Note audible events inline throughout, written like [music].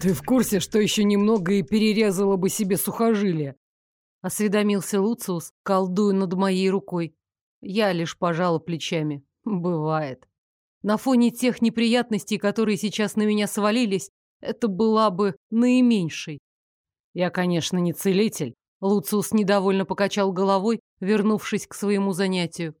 Ты в курсе, что еще немного и перерезала бы себе сухожилие? Осведомился Луциус, колдуя над моей рукой. Я лишь пожала плечами. Бывает. На фоне тех неприятностей, которые сейчас на меня свалились, это была бы наименьшей. Я, конечно, не целитель. Луциус недовольно покачал головой, вернувшись к своему занятию.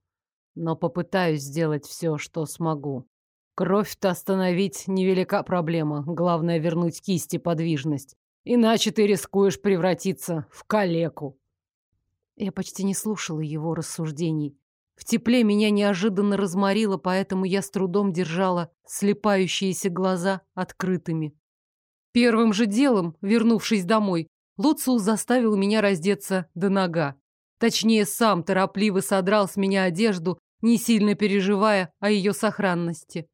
Но попытаюсь сделать все, что смогу. Кровь-то остановить невелика проблема. Главное вернуть кисти подвижность. Иначе ты рискуешь превратиться в калеку. Я почти не слушала его рассуждений. В тепле меня неожиданно разморило, поэтому я с трудом держала слепающиеся глаза открытыми. Первым же делом, вернувшись домой, Луциус заставил меня раздеться до нога. Точнее, сам торопливо содрал с меня одежду, не сильно переживая о ее сохранности.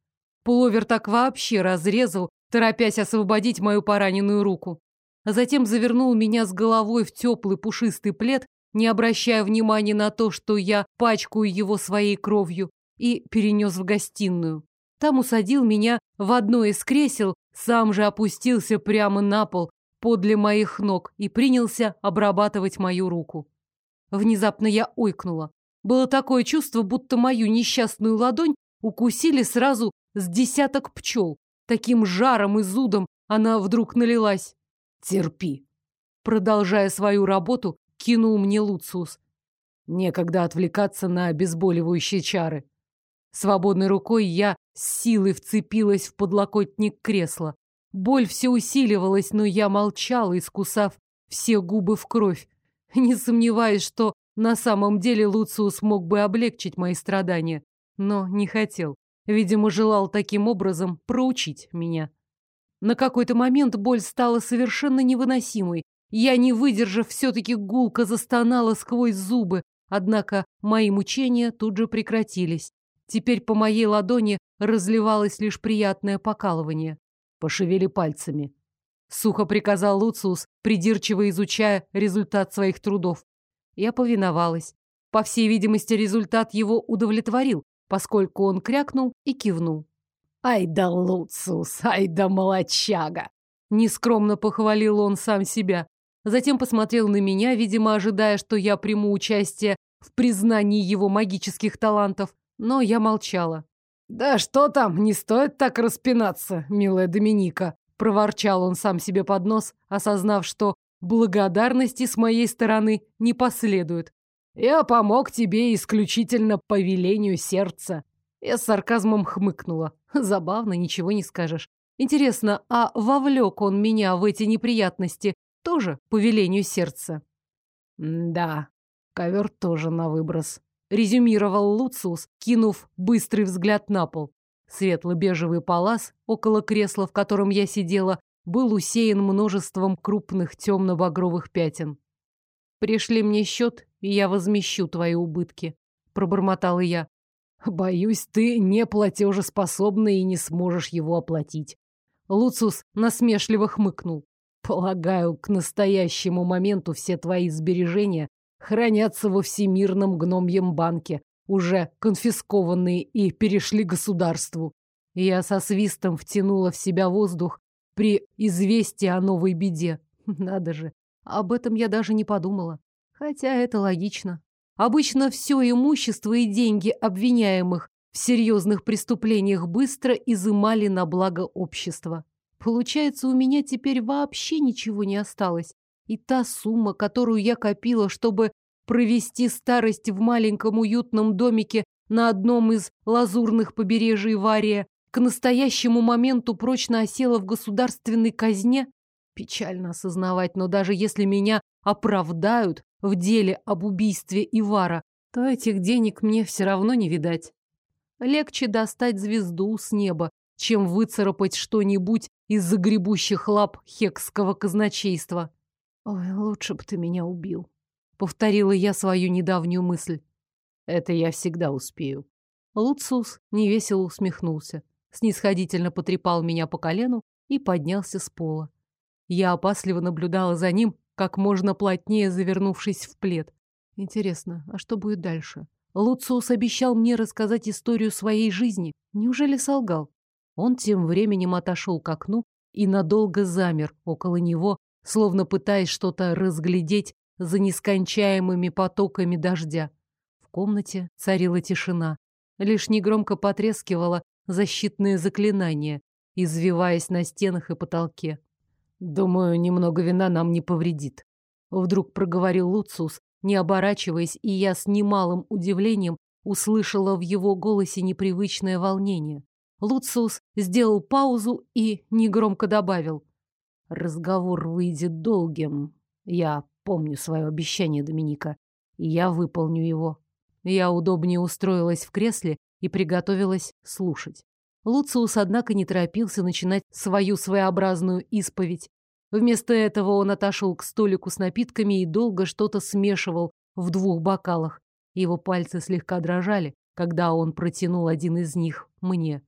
Пуловер так вообще разрезал, торопясь освободить мою пораненную руку. А затем завернул меня с головой в теплый пушистый плед, не обращая внимания на то, что я пачкаю его своей кровью, и перенес в гостиную. Там усадил меня в одно из кресел, сам же опустился прямо на пол подле моих ног и принялся обрабатывать мою руку. Внезапно я ойкнула. Было такое чувство, будто мою несчастную ладонь укусили сразу с десяток пчел. Таким жаром и зудом она вдруг налилась. Терпи. Продолжая свою работу, кинул мне Луциус. Некогда отвлекаться на обезболивающие чары. Свободной рукой я с силой вцепилась в подлокотник кресла. Боль все усиливалась, но я молчала, искусав все губы в кровь. Не сомневаюсь, что на самом деле Луциус мог бы облегчить мои страдания, но не хотел. Видимо, желал таким образом проучить меня. На какой-то момент боль стала совершенно невыносимой. Я, не выдержав, все-таки гулко застонала сквозь зубы, однако мои мучения тут же прекратились. Теперь по моей ладони разливалось лишь приятное покалывание. Пошевели пальцами. Сухо приказал Луциус, придирчиво изучая результат своих трудов. Я повиновалась. По всей видимости, результат его удовлетворил, поскольку он крякнул и кивнул. «Ай да Луциус, ай да молочага!» Нескромно похвалил он сам себя. Затем посмотрел на меня, видимо, ожидая, что я приму участие в признании его магических талантов. Но я молчала. «Да что там, не стоит так распинаться, милая Доминика!» Проворчал он сам себе под нос, осознав, что благодарности с моей стороны не последует. Я помог тебе исключительно по велению сердца. Я с сарказмом хмыкнула. Забавно, ничего не скажешь. Интересно, а вовлек он меня в эти неприятности тоже по велению сердца? да, ковер тоже на выброс. Резюмировал Луциус, кинув быстрый взгляд на пол. Светло-бежевый палас около кресла, в котором я сидела, был усеян множеством крупных темно-багровых пятен. Пришли мне счет, и я возмещу твои убытки, пробормотала я. Боюсь, ты не платежеспособна и не сможешь его оплатить. Луцус насмешливо хмыкнул. Полагаю, к настоящему моменту все твои сбережения хранятся во Всемирном гномьем банке, уже конфискованные и перешли государству. Я со свистом втянула в себя воздух при известии о новой беде. [laughs] Надо же, об этом я даже не подумала. Хотя это логично. Обычно все имущество и деньги обвиняемых в серьезных преступлениях быстро изымали на благо общества. Получается, у меня теперь вообще ничего не осталось. И та сумма, которую я копила, чтобы провести старость в маленьком уютном домике на одном из лазурных побережий Вария, к настоящему моменту прочно осела в государственной казне, Печально осознавать, но даже если меня оправдают в деле об убийстве Ивара, то этих денег мне все равно не видать. Легче достать звезду с неба, чем выцарапать что-нибудь из загребущих лап хекского казначейства. «Ой, лучше бы ты меня убил», — повторила я свою недавнюю мысль. «Это я всегда успею». Луциус невесело усмехнулся, снисходительно потрепал меня по колену и поднялся с пола. Я опасливо наблюдала за ним, как можно плотнее завернувшись в плед. Интересно, а что будет дальше? Луциус обещал мне рассказать историю своей жизни. Неужели солгал? Он тем временем отошел к окну и надолго замер около него, словно пытаясь что-то разглядеть за нескончаемыми потоками дождя. В комнате царила тишина. Лишь негромко потрескивало защитное заклинание, извиваясь на стенах и потолке. «Думаю, немного вина нам не повредит», — вдруг проговорил Луциус, не оборачиваясь, и я с немалым удивлением услышала в его голосе непривычное волнение. Луциус сделал паузу и негромко добавил. «Разговор выйдет долгим. Я помню свое обещание, Доминика, и я выполню его». Я удобнее устроилась в кресле и приготовилась слушать. Луциус, однако, не торопился начинать свою своеобразную исповедь. Вместо этого он отошел к столику с напитками и долго что-то смешивал в двух бокалах. Его пальцы слегка дрожали, когда он протянул один из них мне.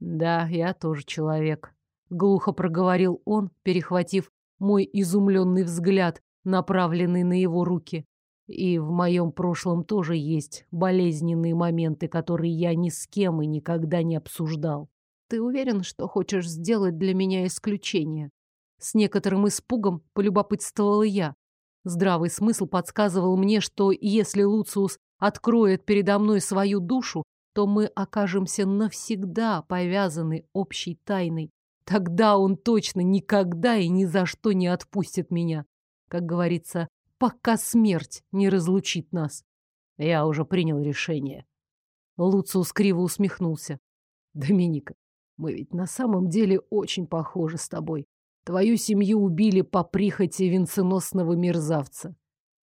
«Да, я тоже человек», — глухо проговорил он, перехватив мой изумленный взгляд, направленный на его руки. И в моем прошлом тоже есть болезненные моменты, которые я ни с кем и никогда не обсуждал. Ты уверен, что хочешь сделать для меня исключение? С некоторым испугом полюбопытствовала я. Здравый смысл подсказывал мне, что если Луциус откроет передо мной свою душу, то мы окажемся навсегда повязаны общей тайной. Тогда он точно никогда и ни за что не отпустит меня. Как говорится, пока смерть не разлучит нас. Я уже принял решение. Луциус криво усмехнулся. Доминика, мы ведь на самом деле очень похожи с тобой. Твою семью убили по прихоти венценосного мерзавца.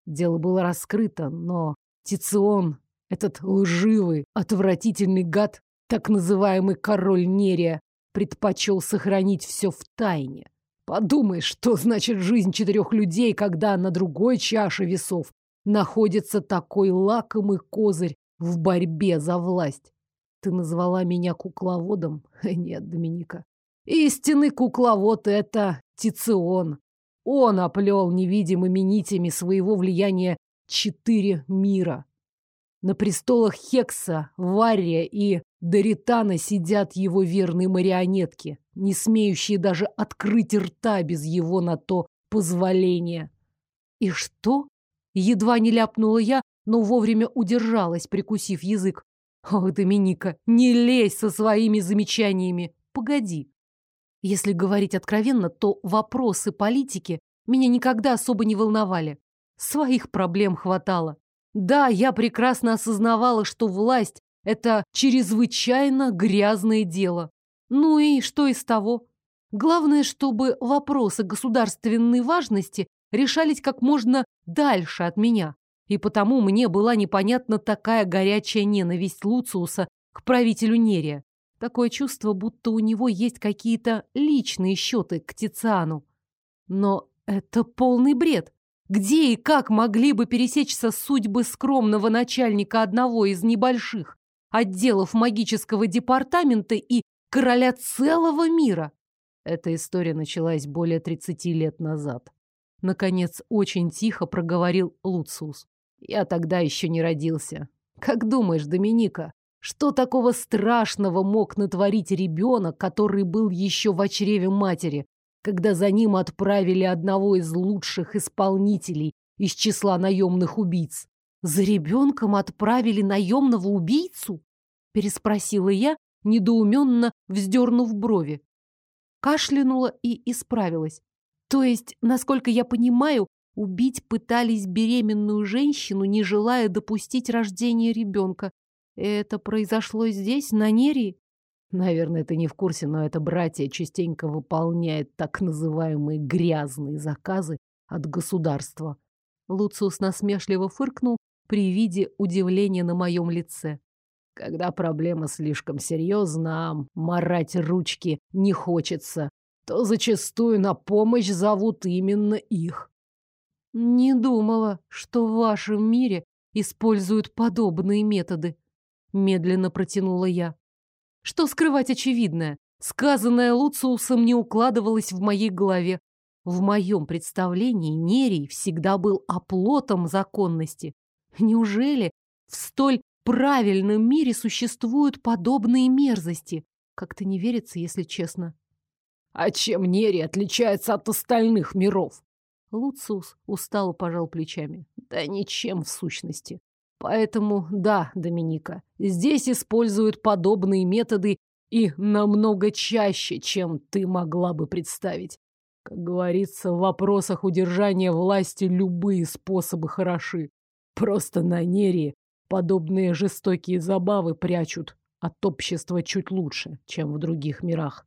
Дело было раскрыто, но Тицион этот лживый, отвратительный гад, так называемый король Нерия, предпочел сохранить все в тайне. Подумай, что значит жизнь четырех людей, когда на другой чаше весов находится такой лакомый козырь в борьбе за власть. Ты назвала меня кукловодом? [laughs] Нет, Доминика. Истинный кукловод — это Тицион. Он оплел невидимыми нитями своего влияния четыре мира. На престолах Хекса, Вария и Доритана сидят его верные марионетки, не смеющие даже открыть рта без его на то позволения. И что? Едва не ляпнула я, но вовремя удержалась, прикусив язык. Ох, Доминика, не лезь со своими замечаниями. Погоди. Если говорить откровенно, то вопросы политики меня никогда особо не волновали. Своих проблем хватало. Да, я прекрасно осознавала, что власть — это чрезвычайно грязное дело. Ну и что из того? Главное, чтобы вопросы государственной важности решались как можно дальше от меня. И потому мне была непонятна такая горячая ненависть Луциуса к правителю Нерия. Такое чувство, будто у него есть какие-то личные счеты к Тициану. Но это полный бред. Где и как могли бы пересечься судьбы скромного начальника одного из небольших отделов магического департамента и короля целого мира? Эта история началась более 30 лет назад. Наконец, очень тихо проговорил Луциус. Я тогда еще не родился. Как думаешь, Доминика, что такого страшного мог натворить ребенок, который был еще в чреве матери, когда за ним отправили одного из лучших исполнителей из числа наемных убийц. «За ребенком отправили наемного убийцу?» — переспросила я, недоуменно вздернув брови. Кашлянула и исправилась. То есть, насколько я понимаю, убить пытались беременную женщину, не желая допустить рождения ребенка. Это произошло здесь, на Нерии? Наверное, ты не в курсе, но это братья частенько выполняет так называемые грязные заказы от государства. Луциус насмешливо фыркнул при виде удивления на моем лице. Когда проблема слишком серьезна, марать ручки не хочется, то зачастую на помощь зовут именно их. Не думала, что в вашем мире используют подобные методы, медленно протянула я. Что скрывать очевидное? Сказанное Луциусом не укладывалось в моей голове. В моем представлении Нерий всегда был оплотом законности. Неужели в столь правильном мире существуют подобные мерзости? Как-то не верится, если честно. А чем Нерий отличается от остальных миров? Луциус устало пожал плечами. Да ничем в сущности. Поэтому, да, Доминика, здесь используют подобные методы и намного чаще, чем ты могла бы представить. Как говорится, в вопросах удержания власти любые способы хороши. Просто на Нерии подобные жестокие забавы прячут от общества чуть лучше, чем в других мирах.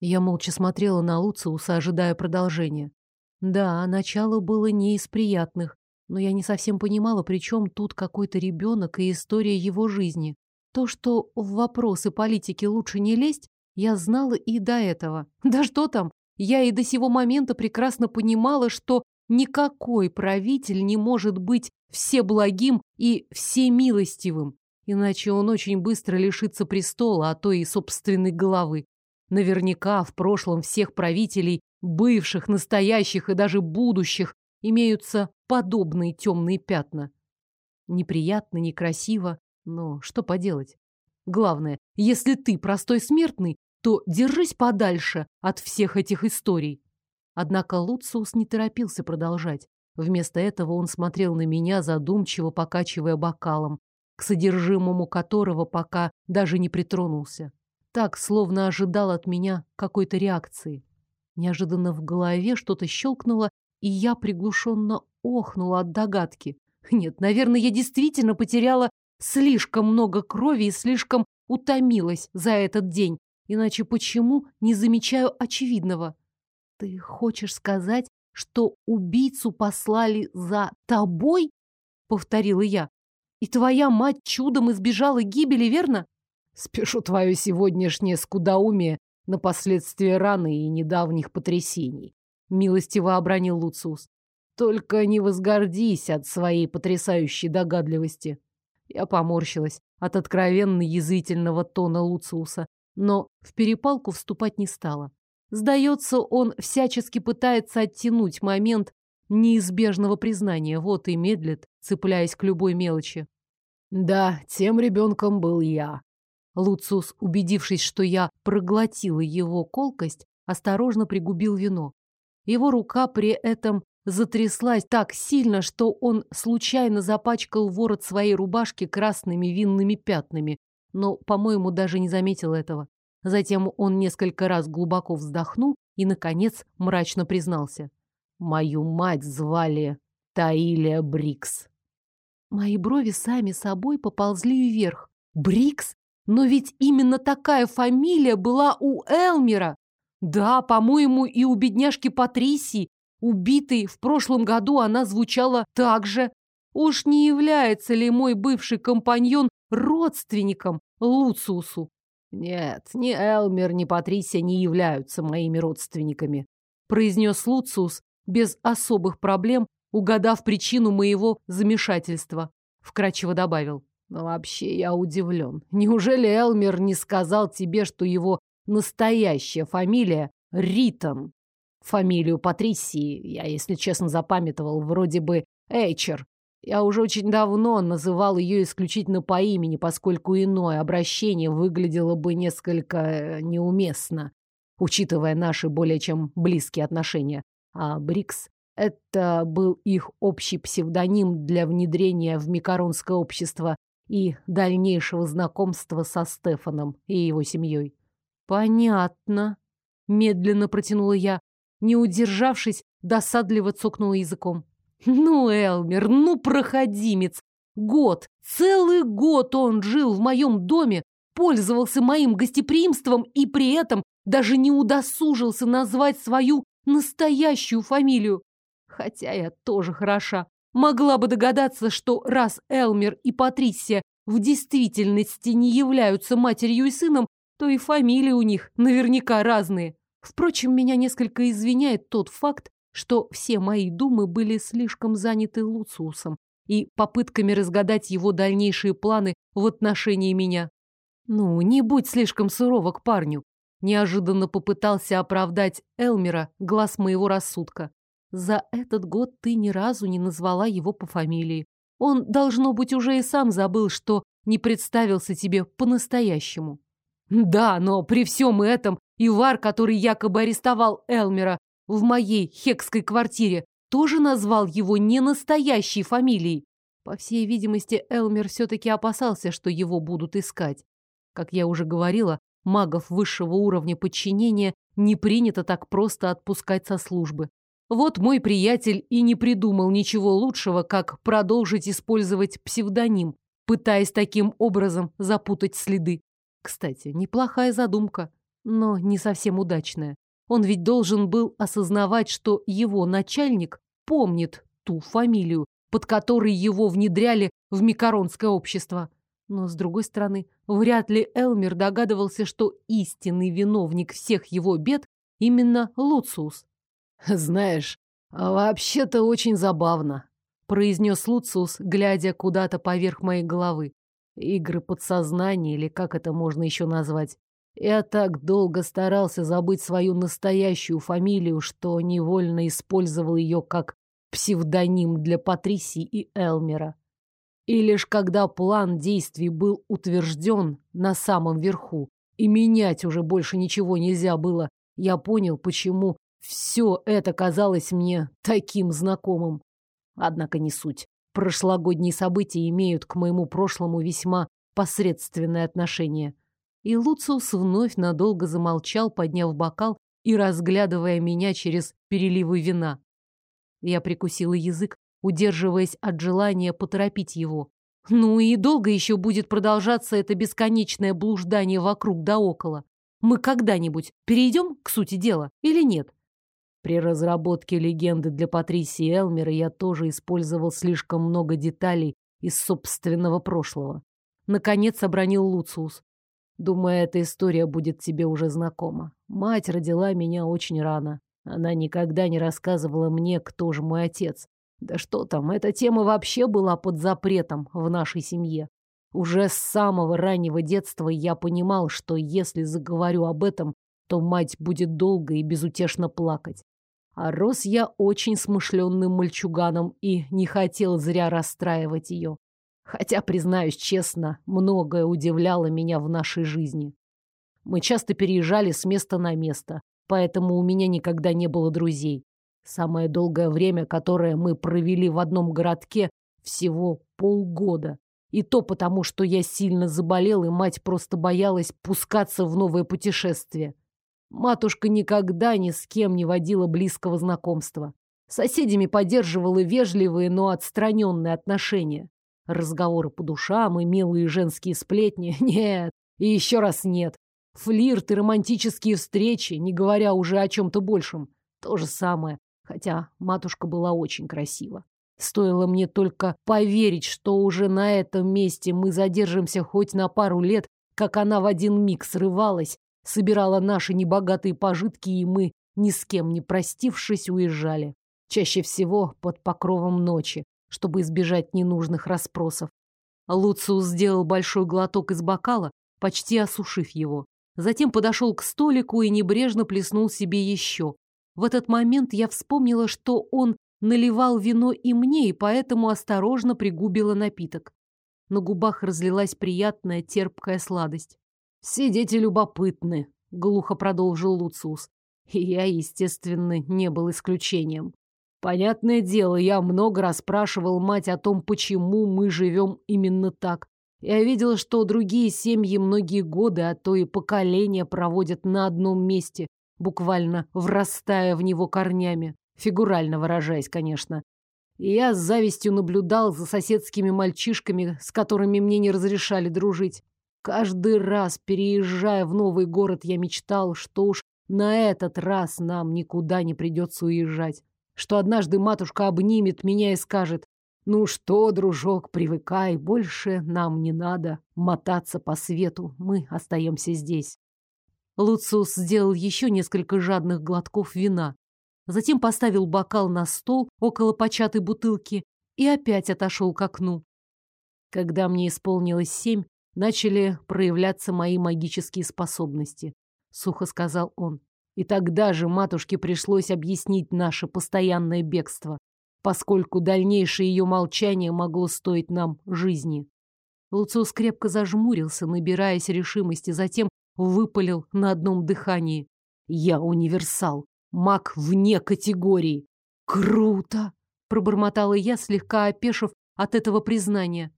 Я молча смотрела на Луциуса, ожидая продолжения. Да, начало было не из приятных, но я не совсем понимала, при чем тут какой-то ребенок и история его жизни. То, что в вопросы политики лучше не лезть, я знала и до этого. [laughs] Да что там, я и до сего момента прекрасно понимала, что никакой правитель не может быть всеблагим и всемилостивым, иначе он очень быстро лишится престола, а то и собственной головы. Наверняка в прошлом всех правителей, бывших, настоящих и даже будущих, имеются подобные темные пятна. Неприятно, некрасиво, но что поделать? Главное, если ты простой смертный, то держись подальше от всех этих историй. Однако Луциус не торопился продолжать. Вместо этого он смотрел на меня, задумчиво покачивая бокалом, к содержимому которого пока даже не притронулся. Так, словно ожидал от меня какой-то реакции. Неожиданно в голове что-то щелкнуло, и я приглушенно охнула от догадки. Нет, наверное, я действительно потеряла слишком много крови и слишком утомилась за этот день. Иначе почему не замечаю очевидного? Ты хочешь сказать, что убийцу послали за тобой? Повторила я. И твоя мать чудом избежала гибели, верно? Спешу твое сегодняшнее скудоумие на последствия раны и недавних потрясений милостиво обронил Луциус. Только не возгордись от своей потрясающей догадливости. Я поморщилась от откровенно язвительного тона Луциуса, но в перепалку вступать не стала. Сдается, он всячески пытается оттянуть момент неизбежного признания, вот и медлит, цепляясь к любой мелочи. Да, тем ребенком был я. Луциус, убедившись, что я проглотила его колкость, осторожно пригубил вино. Его рука при этом затряслась так сильно, что он случайно запачкал ворот своей рубашки красными винными пятнами, но, по-моему, даже не заметил этого. Затем он несколько раз глубоко вздохнул и, наконец, мрачно признался. «Мою мать звали Таилия Брикс». Мои брови сами собой поползли вверх. «Брикс? Но ведь именно такая фамилия была у Элмера!» Да, по-моему, и у бедняжки Патрисии, убитой в прошлом году, она звучала так же. Уж не является ли мой бывший компаньон родственником Луциусу? Нет, ни Элмер, ни Патрисия не являются моими родственниками, произнес Луциус без особых проблем, угадав причину моего замешательства. Вкратчиво добавил. Но вообще я удивлен. Неужели Элмер не сказал тебе, что его Настоящая фамилия Ритон. Фамилию Патрисии я, если честно, запамятовал вроде бы Эйчер. Я уже очень давно называл ее исключительно по имени, поскольку иное обращение выглядело бы несколько э, неуместно, учитывая наши более чем близкие отношения. А Брикс — это был их общий псевдоним для внедрения в Микаронское общество и дальнейшего знакомства со Стефаном и его семьей. Понятно. Медленно протянула я, не удержавшись, досадливо цокнула языком. Ну, Элмер, ну, проходимец! Год, целый год он жил в моем доме, пользовался моим гостеприимством и при этом даже не удосужился назвать свою настоящую фамилию. Хотя я тоже хороша. Могла бы догадаться, что раз Элмер и Патрисия в действительности не являются матерью и сыном, то и фамилии у них наверняка разные. Впрочем, меня несколько извиняет тот факт, что все мои думы были слишком заняты Луциусом и попытками разгадать его дальнейшие планы в отношении меня. Ну, не будь слишком сурова к парню. Неожиданно попытался оправдать Элмера глаз моего рассудка. За этот год ты ни разу не назвала его по фамилии. Он, должно быть, уже и сам забыл, что не представился тебе по-настоящему. Да, но при всем этом Ивар, который якобы арестовал Элмера в моей хекской квартире, тоже назвал его не настоящей фамилией. По всей видимости, Элмер все-таки опасался, что его будут искать. Как я уже говорила, магов высшего уровня подчинения не принято так просто отпускать со службы. Вот мой приятель и не придумал ничего лучшего, как продолжить использовать псевдоним, пытаясь таким образом запутать следы. Кстати, неплохая задумка, но не совсем удачная. Он ведь должен был осознавать, что его начальник помнит ту фамилию, под которой его внедряли в Микаронское общество. Но, с другой стороны, вряд ли Элмер догадывался, что истинный виновник всех его бед именно Луциус. «Знаешь, вообще-то очень забавно», — произнес Луциус, глядя куда-то поверх моей головы. «Игры подсознания, или как это можно еще назвать? Я так долго старался забыть свою настоящую фамилию, что невольно использовал ее как псевдоним для Патрисии и Элмера. И лишь когда план действий был утвержден на самом верху, и менять уже больше ничего нельзя было, я понял, почему все это казалось мне таким знакомым. Однако не суть. Прошлогодние события имеют к моему прошлому весьма посредственное отношение. И Луциус вновь надолго замолчал, подняв бокал и разглядывая меня через переливы вина. Я прикусила язык, удерживаясь от желания поторопить его. Ну и долго еще будет продолжаться это бесконечное блуждание вокруг да около. Мы когда-нибудь перейдем к сути дела или нет? При разработке легенды для Патрисии Элмера я тоже использовал слишком много деталей из собственного прошлого. Наконец обронил Луциус. Думаю, эта история будет тебе уже знакома. Мать родила меня очень рано. Она никогда не рассказывала мне, кто же мой отец. Да что там, эта тема вообще была под запретом в нашей семье. Уже с самого раннего детства я понимал, что если заговорю об этом, то мать будет долго и безутешно плакать. А рос я очень смышленным мальчуганом и не хотел зря расстраивать ее. Хотя, признаюсь честно, многое удивляло меня в нашей жизни. Мы часто переезжали с места на место, поэтому у меня никогда не было друзей. Самое долгое время, которое мы провели в одном городке, всего полгода. И то потому, что я сильно заболел, и мать просто боялась пускаться в новое путешествие. Матушка никогда ни с кем не водила близкого знакомства. С соседями поддерживала вежливые, но отстраненные отношения. Разговоры по душам и милые женские сплетни [laughs] – нет, и еще раз нет. Флирт и романтические встречи, не говоря уже о чем-то большем. То же самое, хотя матушка была очень красива. Стоило мне только поверить, что уже на этом месте мы задержимся хоть на пару лет, как она в один миг срывалась собирала наши небогатые пожитки, и мы, ни с кем не простившись, уезжали. Чаще всего под покровом ночи, чтобы избежать ненужных расспросов. Луциус сделал большой глоток из бокала, почти осушив его. Затем подошел к столику и небрежно плеснул себе еще. В этот момент я вспомнила, что он наливал вино и мне, и поэтому осторожно пригубила напиток. На губах разлилась приятная терпкая сладость. «Все дети любопытны», — глухо продолжил Луциус. И я, естественно, не был исключением. Понятное дело, я много раз спрашивал мать о том, почему мы живем именно так. Я видел, что другие семьи многие годы, а то и поколения проводят на одном месте, буквально врастая в него корнями, фигурально выражаясь, конечно. И я с завистью наблюдал за соседскими мальчишками, с которыми мне не разрешали дружить. Каждый раз, переезжая в новый город, я мечтал, что уж на этот раз нам никуда не придется уезжать. Что однажды матушка обнимет меня и скажет, «Ну что, дружок, привыкай, больше нам не надо мотаться по свету, мы остаемся здесь». Луциус сделал еще несколько жадных глотков вина. Затем поставил бокал на стол около початой бутылки и опять отошел к окну. Когда мне исполнилось семь, начали проявляться мои магические способности. сухо сказал он. И тогда же матушке пришлось объяснить наше постоянное бегство, поскольку дальнейшее ее молчание могло стоить нам жизни. Луциус крепко зажмурился, набираясь решимости, затем выпалил на одном дыхании. «Я универсал, маг вне категории». «Круто!» — пробормотала я, слегка опешив от этого признания.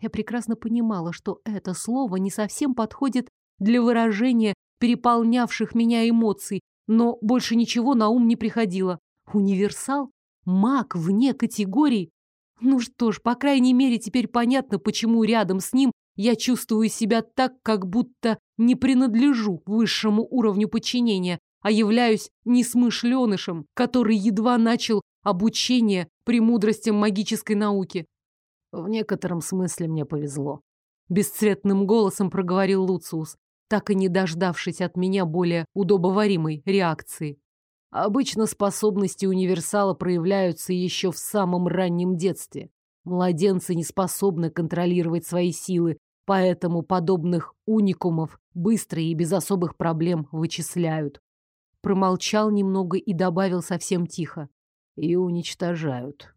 Я прекрасно понимала, что это слово не совсем подходит для выражения переполнявших меня эмоций, но больше ничего на ум не приходило. Универсал? Маг вне категорий? Ну что ж, по крайней мере, теперь понятно, почему рядом с ним я чувствую себя так, как будто не принадлежу высшему уровню подчинения, а являюсь несмышленышем, который едва начал обучение премудростям магической науки. В некотором смысле мне повезло. Бесцветным голосом проговорил Луциус, так и не дождавшись от меня более удобоваримой реакции. Обычно способности универсала проявляются еще в самом раннем детстве. Младенцы не способны контролировать свои силы, поэтому подобных уникумов быстро и без особых проблем вычисляют. Промолчал немного и добавил совсем тихо. И уничтожают.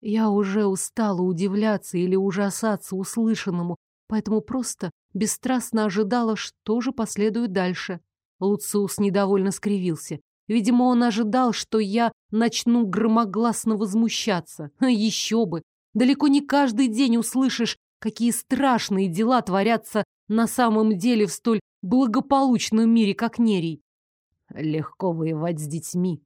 Я уже устала удивляться или ужасаться услышанному, поэтому просто бесстрастно ожидала, что же последует дальше. Луциус недовольно скривился. Видимо, он ожидал, что я начну громогласно возмущаться. [laughs] Еще бы! Далеко не каждый день услышишь, какие страшные дела творятся на самом деле в столь благополучном мире, как Нерий. Легко воевать с детьми,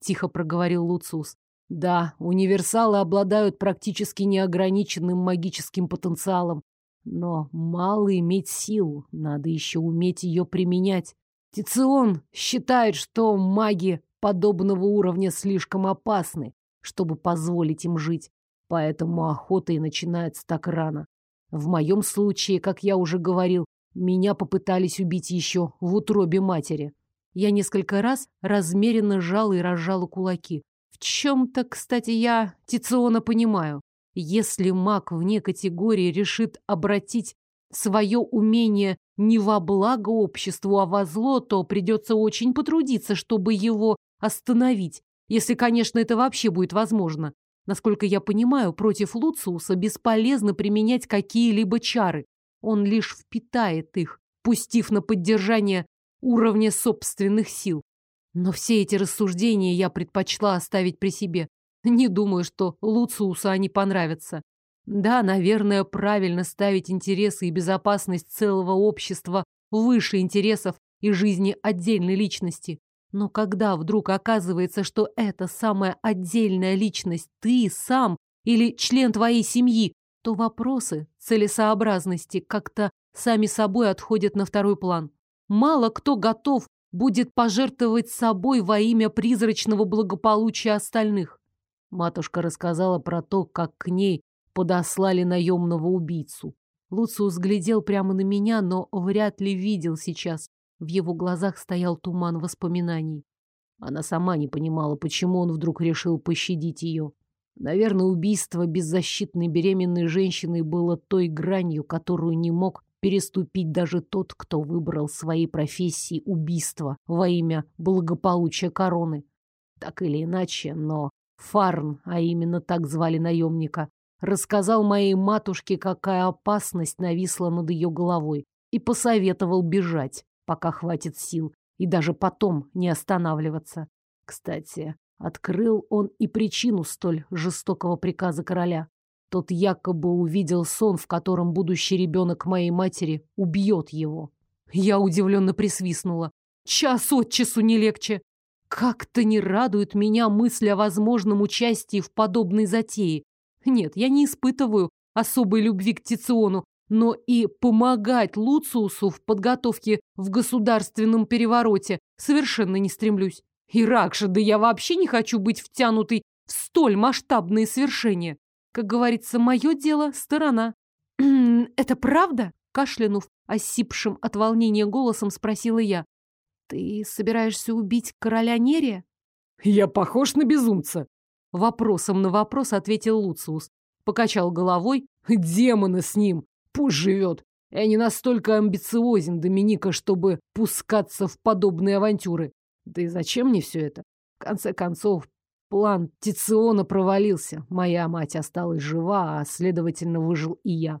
тихо проговорил Луциус. Да, универсалы обладают практически неограниченным магическим потенциалом, но мало иметь силу, надо еще уметь ее применять. Тицион считает, что маги подобного уровня слишком опасны, чтобы позволить им жить, поэтому охота и начинается так рано. В моем случае, как я уже говорил, меня попытались убить еще в утробе матери. Я несколько раз размеренно сжала и разжала кулаки. В чем-то, кстати, я Тициона понимаю. Если маг вне категории решит обратить свое умение не во благо обществу, а во зло, то придется очень потрудиться, чтобы его остановить, если, конечно, это вообще будет возможно. Насколько я понимаю, против Луциуса бесполезно применять какие-либо чары. Он лишь впитает их, пустив на поддержание уровня собственных сил. Но все эти рассуждения я предпочла оставить при себе. Не думаю, что Луциусу они понравятся. Да, наверное, правильно ставить интересы и безопасность целого общества выше интересов и жизни отдельной личности. Но когда вдруг оказывается, что это самая отдельная личность ты сам или член твоей семьи, то вопросы целесообразности как-то сами собой отходят на второй план. Мало кто готов будет пожертвовать собой во имя призрачного благополучия остальных. Матушка рассказала про то, как к ней подослали наемного убийцу. Луциус глядел прямо на меня, но вряд ли видел сейчас. В его глазах стоял туман воспоминаний. Она сама не понимала, почему он вдруг решил пощадить ее. Наверное, убийство беззащитной беременной женщины было той гранью, которую не мог переступить даже тот, кто выбрал своей профессии убийство во имя благополучия короны. Так или иначе, но Фарн, а именно так звали наемника, рассказал моей матушке, какая опасность нависла над ее головой, и посоветовал бежать, пока хватит сил, и даже потом не останавливаться. Кстати, открыл он и причину столь жестокого приказа короля. Тот якобы увидел сон, в котором будущий ребенок моей матери убьет его. Я удивленно присвистнула. Час от часу не легче. Как-то не радует меня мысль о возможном участии в подобной затее. Нет, я не испытываю особой любви к Тициону, но и помогать Луциусу в подготовке в государственном перевороте совершенно не стремлюсь. Иракша, да я вообще не хочу быть втянутой в столь масштабные свершения. Как говорится, мое дело – сторона. [clears throat] «Это правда?» – кашлянув, осипшим от волнения голосом спросила я. «Ты собираешься убить короля Нерия?» «Я похож на безумца?» Вопросом на вопрос ответил Луциус. Покачал головой. «Демоны с ним! Пусть живет! Я не настолько амбициозен, Доминика, чтобы пускаться в подобные авантюры. Да и зачем мне все это? В конце концов, план Тициона провалился. Моя мать осталась жива, а, следовательно, выжил и я.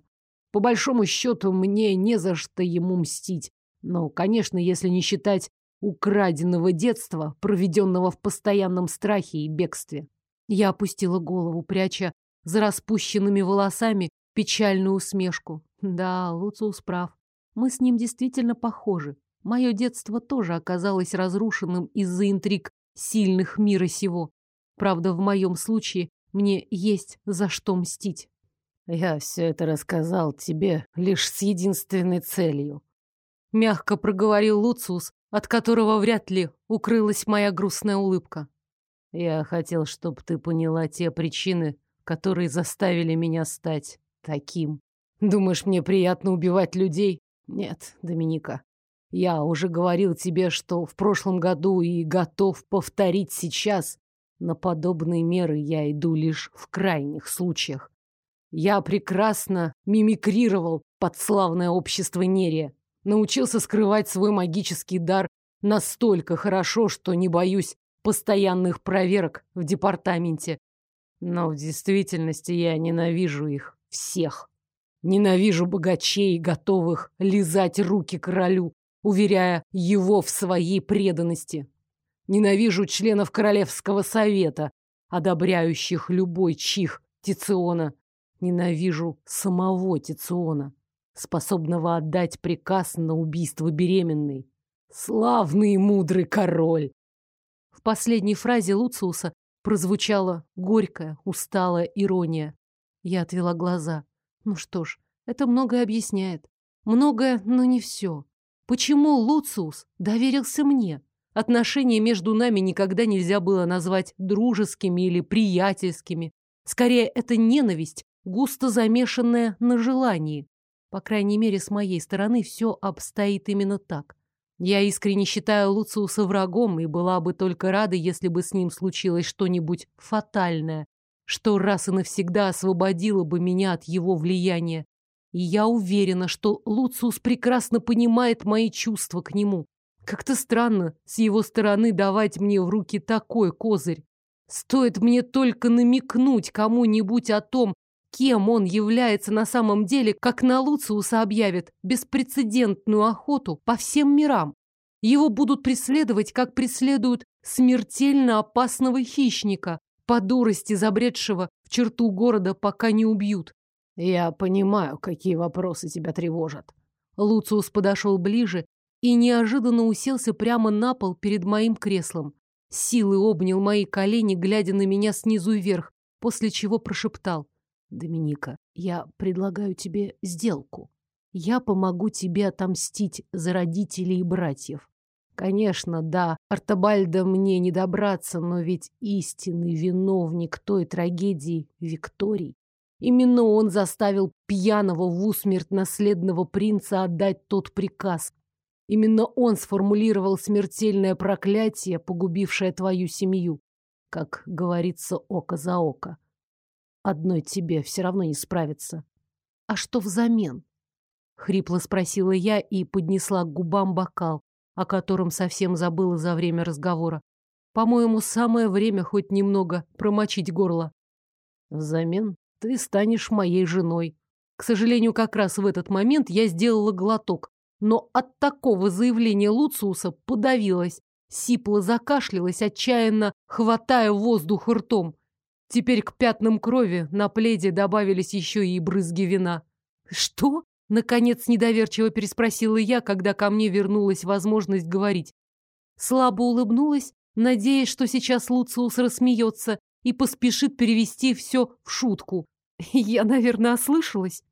По большому счету, мне не за что ему мстить. Но, конечно, если не считать украденного детства, проведенного в постоянном страхе и бегстве. Я опустила голову, пряча за распущенными волосами печальную усмешку. Да, Луциус прав. Мы с ним действительно похожи. Мое детство тоже оказалось разрушенным из-за интриг сильных мира сего. Правда, в моем случае мне есть за что мстить. Я все это рассказал тебе лишь с единственной целью. Мягко проговорил Луциус, от которого вряд ли укрылась моя грустная улыбка. Я хотел, чтобы ты поняла те причины, которые заставили меня стать таким. Думаешь, мне приятно убивать людей? Нет, Доминика. Я уже говорил тебе, что в прошлом году и готов повторить сейчас. На подобные меры я иду лишь в крайних случаях. Я прекрасно мимикрировал под славное общество Нерия. Научился скрывать свой магический дар настолько хорошо, что не боюсь постоянных проверок в департаменте. Но в действительности я ненавижу их всех. Ненавижу богачей, готовых лизать руки королю, уверяя его в своей преданности. Ненавижу членов Королевского совета, одобряющих любой чих Тициона. Ненавижу самого Тициона, способного отдать приказ на убийство беременной. Славный и мудрый король! В последней фразе Луциуса прозвучала горькая, усталая ирония. Я отвела глаза. Ну что ж, это многое объясняет. Многое, но не все. Почему Луциус доверился мне? Отношения между нами никогда нельзя было назвать дружескими или приятельскими. Скорее, это ненависть, густо замешанная на желании. По крайней мере, с моей стороны все обстоит именно так. Я искренне считаю Луциуса врагом и была бы только рада, если бы с ним случилось что-нибудь фатальное, что раз и навсегда освободило бы меня от его влияния. И я уверена, что Луциус прекрасно понимает мои чувства к нему. Как-то странно с его стороны давать мне в руки такой козырь. Стоит мне только намекнуть кому-нибудь о том, кем он является на самом деле, как на Луциуса объявят беспрецедентную охоту по всем мирам. Его будут преследовать, как преследуют смертельно опасного хищника, по дурости забредшего в черту города, пока не убьют. Я понимаю, какие вопросы тебя тревожат. Луциус подошел ближе и неожиданно уселся прямо на пол перед моим креслом. Силой обнял мои колени, глядя на меня снизу вверх, после чего прошептал. «Доминика, я предлагаю тебе сделку. Я помогу тебе отомстить за родителей и братьев. Конечно, да, Артабальда мне не добраться, но ведь истинный виновник той трагедии — Викторий. Именно он заставил пьяного в усмерть наследного принца отдать тот приказ. Именно он сформулировал смертельное проклятие, погубившее твою семью. Как говорится, око за око. Одной тебе все равно не справиться. А что взамен? Хрипло спросила я и поднесла к губам бокал о котором совсем забыла за время разговора. По-моему, самое время хоть немного промочить горло. Взамен ты станешь моей женой. К сожалению, как раз в этот момент я сделала глоток, но от такого заявления Луциуса подавилась, сипло закашлялась, отчаянно хватая воздух ртом. Теперь к пятнам крови на пледе добавились еще и брызги вина. Что? Наконец недоверчиво переспросила я, когда ко мне вернулась возможность говорить. Слабо улыбнулась, надеясь, что сейчас Луциус рассмеется и поспешит перевести все в шутку. [laughs] Я, наверное, ослышалась.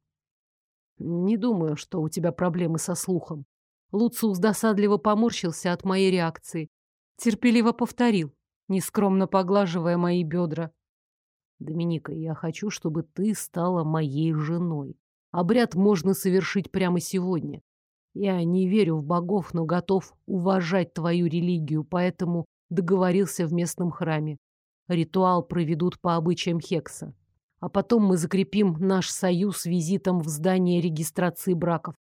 Не думаю, что у тебя проблемы со слухом. Луциус досадливо поморщился от моей реакции. Терпеливо повторил, нескромно поглаживая мои бедра. Доминика, я хочу, чтобы ты стала моей женой. Обряд можно совершить прямо сегодня. Я не верю в богов, но готов уважать твою религию, поэтому договорился в местном храме. Ритуал проведут по обычаям Хекса. А потом мы закрепим наш союз визитом в здание регистрации браков.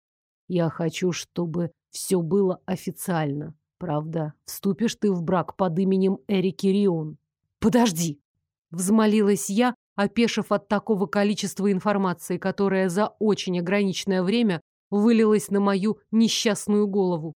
Я хочу, чтобы все было официально. Правда, вступишь ты в брак под именем Эрики Рион. Подожди! Взмолилась я, опешив от такого количества информации, которая за очень ограниченное время вылилась на мою несчастную голову.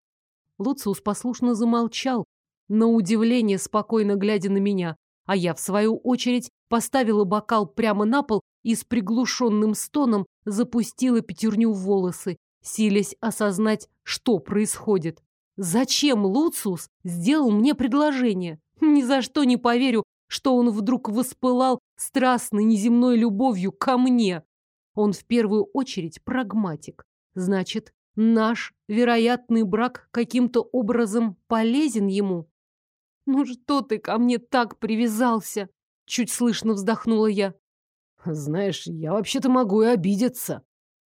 Луциус послушно замолчал, на удивление спокойно глядя на меня, а я, в свою очередь, поставила бокал прямо на пол и с приглушенным стоном запустила пятерню в волосы, силясь осознать, что происходит. Зачем Луциус сделал мне предложение? Ни за что не поверю, что он вдруг воспылал страстной неземной любовью ко мне. Он в первую очередь прагматик. Значит, наш вероятный брак каким-то образом полезен ему. «Ну что ты ко мне так привязался?» Чуть слышно вздохнула я. «Знаешь, я вообще-то могу и обидеться».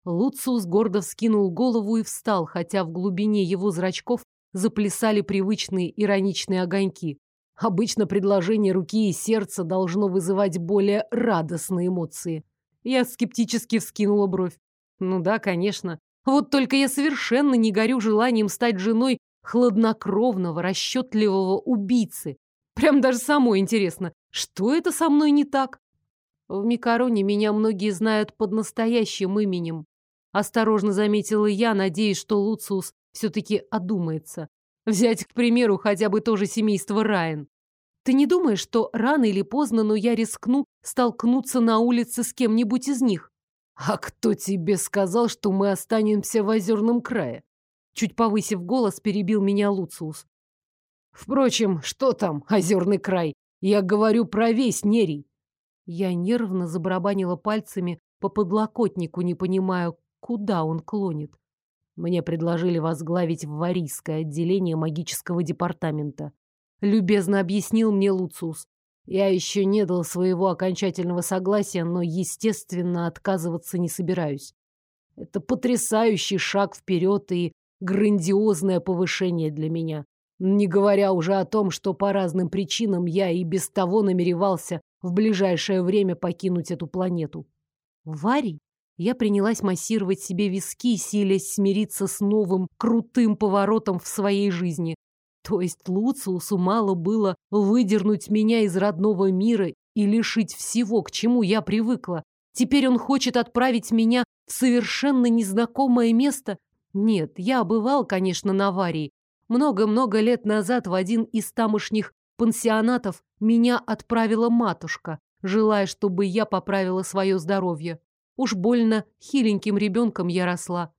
Луциус гордо вскинул голову и встал, хотя в глубине его зрачков заплясали привычные ироничные огоньки. Обычно предложение руки и сердца должно вызывать более радостные эмоции. Я скептически вскинула бровь. Ну да, конечно. Вот только я совершенно не горю желанием стать женой хладнокровного, расчетливого убийцы. Прям даже самой интересно, что это со мной не так? В Микароне меня многие знают под настоящим именем. Осторожно заметила я, надеясь, что Луциус все-таки одумается. Взять, к примеру, хотя бы то же семейство Райан. Ты не думаешь, что рано или поздно, но я рискну столкнуться на улице с кем-нибудь из них? А кто тебе сказал, что мы останемся в озерном крае? Чуть повысив голос, перебил меня Луциус. Впрочем, что там, озерный край? Я говорю про весь Нерий. Я нервно забарабанила пальцами по подлокотнику, не понимая, куда он клонит. Мне предложили возглавить варийское отделение магического департамента. Любезно объяснил мне Луциус. Я еще не дал своего окончательного согласия, но, естественно, отказываться не собираюсь. Это потрясающий шаг вперед и грандиозное повышение для меня. Не говоря уже о том, что по разным причинам я и без того намеревался в ближайшее время покинуть эту планету. Варий? Я принялась массировать себе виски, силясь смириться с новым крутым поворотом в своей жизни. То есть Луциусу мало было выдернуть меня из родного мира и лишить всего, к чему я привыкла. Теперь он хочет отправить меня в совершенно незнакомое место? Нет, я бывал, конечно, на аварии. Много-много лет назад в один из тамошних пансионатов меня отправила матушка, желая, чтобы я поправила свое здоровье. Уж больно хиленьким ребенком я росла.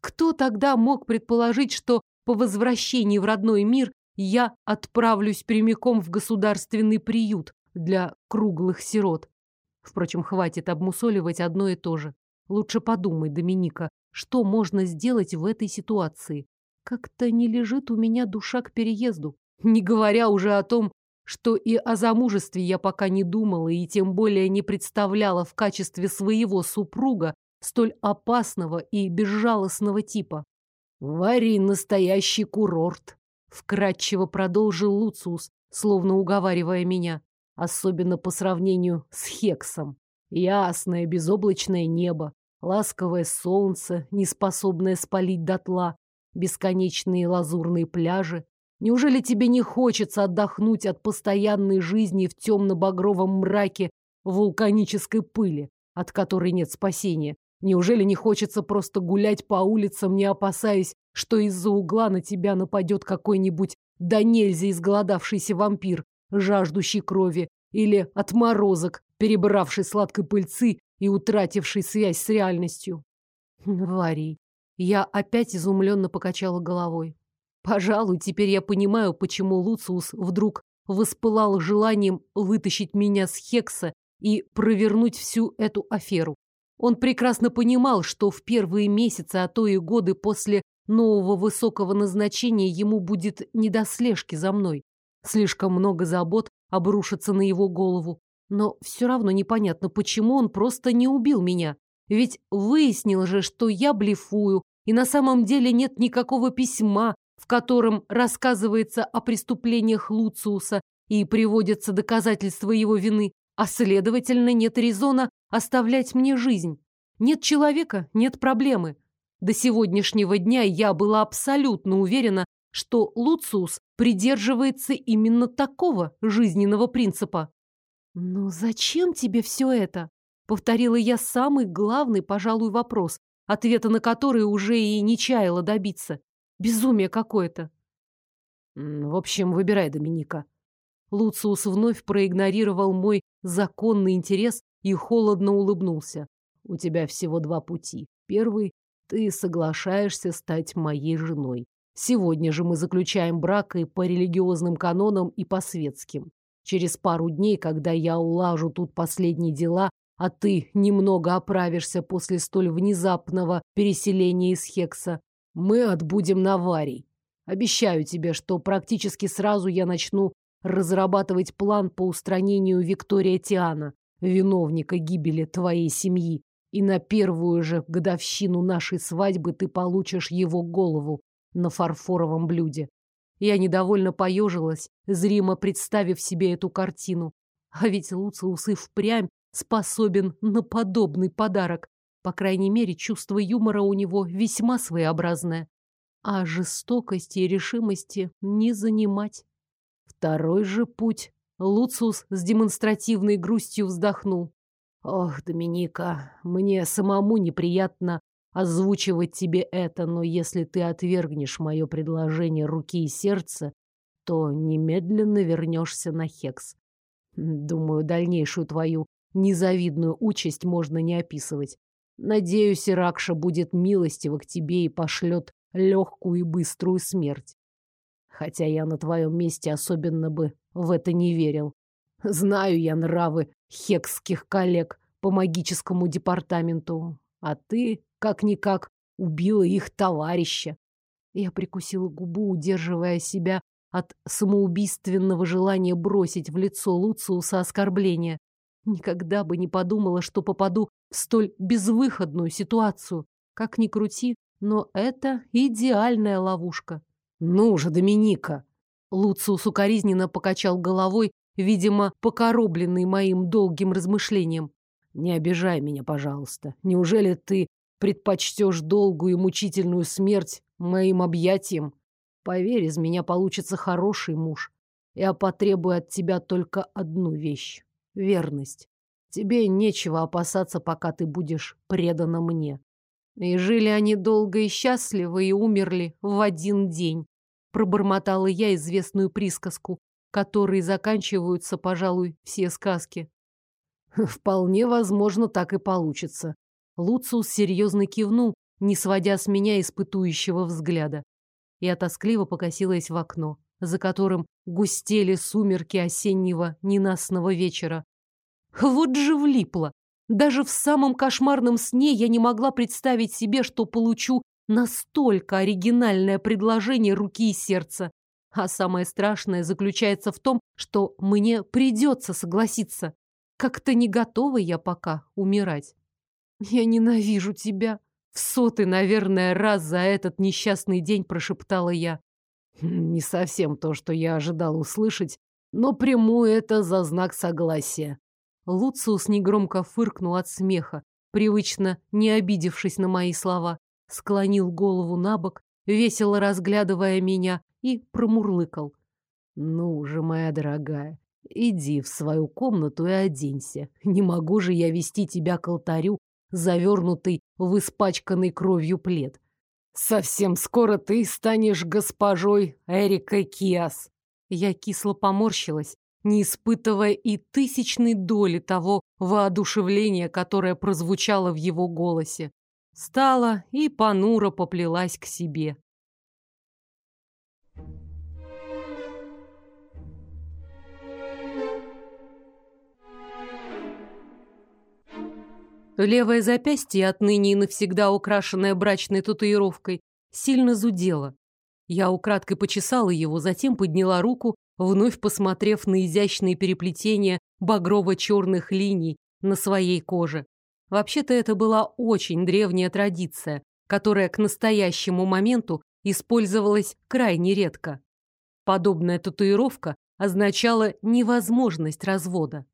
Кто тогда мог предположить, что по возвращении в родной мир я отправлюсь прямиком в государственный приют для круглых сирот? Впрочем, хватит обмусоливать одно и то же. Лучше подумай, Доминика, что можно сделать в этой ситуации? Как-то не лежит у меня душа к переезду. Не говоря уже о том, что и о замужестве я пока не думала и тем более не представляла в качестве своего супруга столь опасного и безжалостного типа. «Вари настоящий курорт», — вкратчиво продолжил Луциус, словно уговаривая меня, особенно по сравнению с Хексом. Ясное безоблачное небо, ласковое солнце, неспособное спалить дотла, бесконечные лазурные пляжи. Неужели тебе не хочется отдохнуть от постоянной жизни в темно-багровом мраке вулканической пыли, от которой нет спасения? Неужели не хочется просто гулять по улицам, не опасаясь, что из-за угла на тебя нападет какой-нибудь да нельзя изголодавшийся вампир, жаждущий крови, или отморозок, перебравший сладкой пыльцы и утративший связь с реальностью? Варий. Я опять изумленно покачала головой. Пожалуй, теперь я понимаю, почему Луциус вдруг воспылал желанием вытащить меня с Хекса и провернуть всю эту аферу. Он прекрасно понимал, что в первые месяцы, а то и годы после нового высокого назначения ему будет не до слежки за мной. Слишком много забот обрушится на его голову. Но все равно непонятно, почему он просто не убил меня. Ведь выяснил же, что я блефую, и на самом деле нет никакого письма, в котором рассказывается о преступлениях Луциуса и приводятся доказательства его вины, а следовательно нет резона оставлять мне жизнь. Нет человека, нет проблемы. До сегодняшнего дня я была абсолютно уверена, что Луциус придерживается именно такого жизненного принципа. «Но зачем тебе все это?» — повторила я самый главный, пожалуй, вопрос, ответа на который уже и не чаяла добиться. Безумие какое-то. В общем, выбирай, Доминика. Луциус вновь проигнорировал мой законный интерес и холодно улыбнулся. У тебя всего два пути. Первый — ты соглашаешься стать моей женой. Сегодня же мы заключаем брак и по религиозным канонам, и по светским. Через пару дней, когда я улажу тут последние дела, а ты немного оправишься после столь внезапного переселения из Хекса, мы отбудем на Варий. Обещаю тебе, что практически сразу я начну разрабатывать план по устранению Виктория Тиана, виновника гибели твоей семьи, и на первую же годовщину нашей свадьбы ты получишь его голову на фарфоровом блюде. Я недовольно поежилась, зримо представив себе эту картину. А ведь Луциус и впрямь способен на подобный подарок. По крайней мере, чувство юмора у него весьма своеобразное. А жестокости и решимости не занимать. Второй же путь. Луциус с демонстративной грустью вздохнул. Ох, Доминика, мне самому неприятно озвучивать тебе это, но если ты отвергнешь мое предложение руки и сердца, то немедленно вернешься на Хекс. Думаю, дальнейшую твою незавидную участь можно не описывать. Надеюсь, Иракша будет милостива к тебе и пошлет легкую и быструю смерть. Хотя я на твоем месте особенно бы в это не верил. Знаю я нравы хекских коллег по магическому департаменту, а ты как-никак убила их товарища. Я прикусила губу, удерживая себя от самоубийственного желания бросить в лицо Луциуса оскорбление. Никогда бы не подумала, что попаду в столь безвыходную ситуацию. Как ни крути, но это идеальная ловушка. Ну же, Доминика! Луциус укоризненно покачал головой, видимо, покоробленный моим долгим размышлением. Не обижай меня, пожалуйста. Неужели ты предпочтешь долгую и мучительную смерть моим объятиям? Поверь, из меня получится хороший муж. Я потребую от тебя только одну вещь — верность. Тебе нечего опасаться, пока ты будешь предана мне. И жили они долго и счастливо, и умерли в один день. Пробормотала я известную присказку, которой заканчиваются, пожалуй, все сказки. [laughs] Вполне возможно, так и получится. Луциус серьезно кивнул, не сводя с меня испытующего взгляда. Я тоскливо покосилась в окно, за которым густели сумерки осеннего ненастного вечера. Вот же влипло! Даже в самом кошмарном сне я не могла представить себе, что получу настолько оригинальное предложение руки и сердца. А самое страшное заключается в том, что мне придется согласиться. Как-то не готова я пока умирать. Я ненавижу тебя. В сотый, наверное, раз за этот несчастный день прошептала я. Хм, не совсем то, что я ожидал услышать, но приму это за знак согласия. Луциус негромко фыркнул от смеха, привычно не обидевшись на мои слова, склонил голову на бок, весело разглядывая меня, и промурлыкал. «Ну же, моя дорогая, Иди в свою комнату и оденься. Не могу же я вести тебя к алтарю, завернутый в испачканный кровью плед. Совсем скоро ты станешь госпожой Эрика Киас. Я кисло поморщилась, не испытывая и тысячной доли того воодушевления, которое прозвучало в его голосе. Стала и понуро поплелась к себе. Левое запястье, отныне и навсегда украшенное брачной татуировкой, сильно зудело. Я украдкой почесала его, затем подняла руку, вновь посмотрев на изящные переплетения багрово-черных линий на своей коже. Вообще-то это была очень древняя традиция, которая к настоящему моменту использовалась крайне редко. Подобная татуировка означала невозможность развода.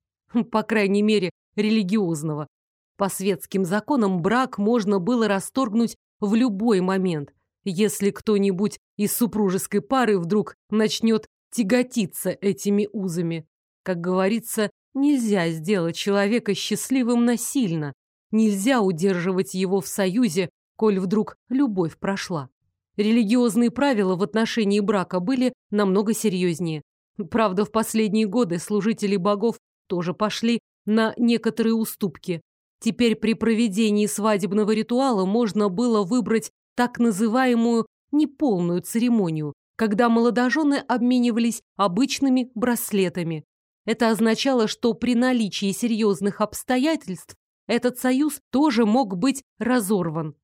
По крайней мере, религиозного, по светским законам брак можно было расторгнуть в любой момент, если кто-нибудь из супружеской пары вдруг начнет тяготиться этими узами. Как говорится, нельзя сделать человека счастливым насильно, нельзя удерживать его в союзе, коль вдруг любовь прошла. Религиозные правила в отношении брака были намного серьезнее. Правда, в последние годы служители богов тоже пошли на некоторые уступки. Теперь при проведении свадебного ритуала можно было выбрать так называемую неполную церемонию, когда молодожены обменивались обычными браслетами. Это означало, что при наличии серьезных обстоятельств этот союз тоже мог быть разорван.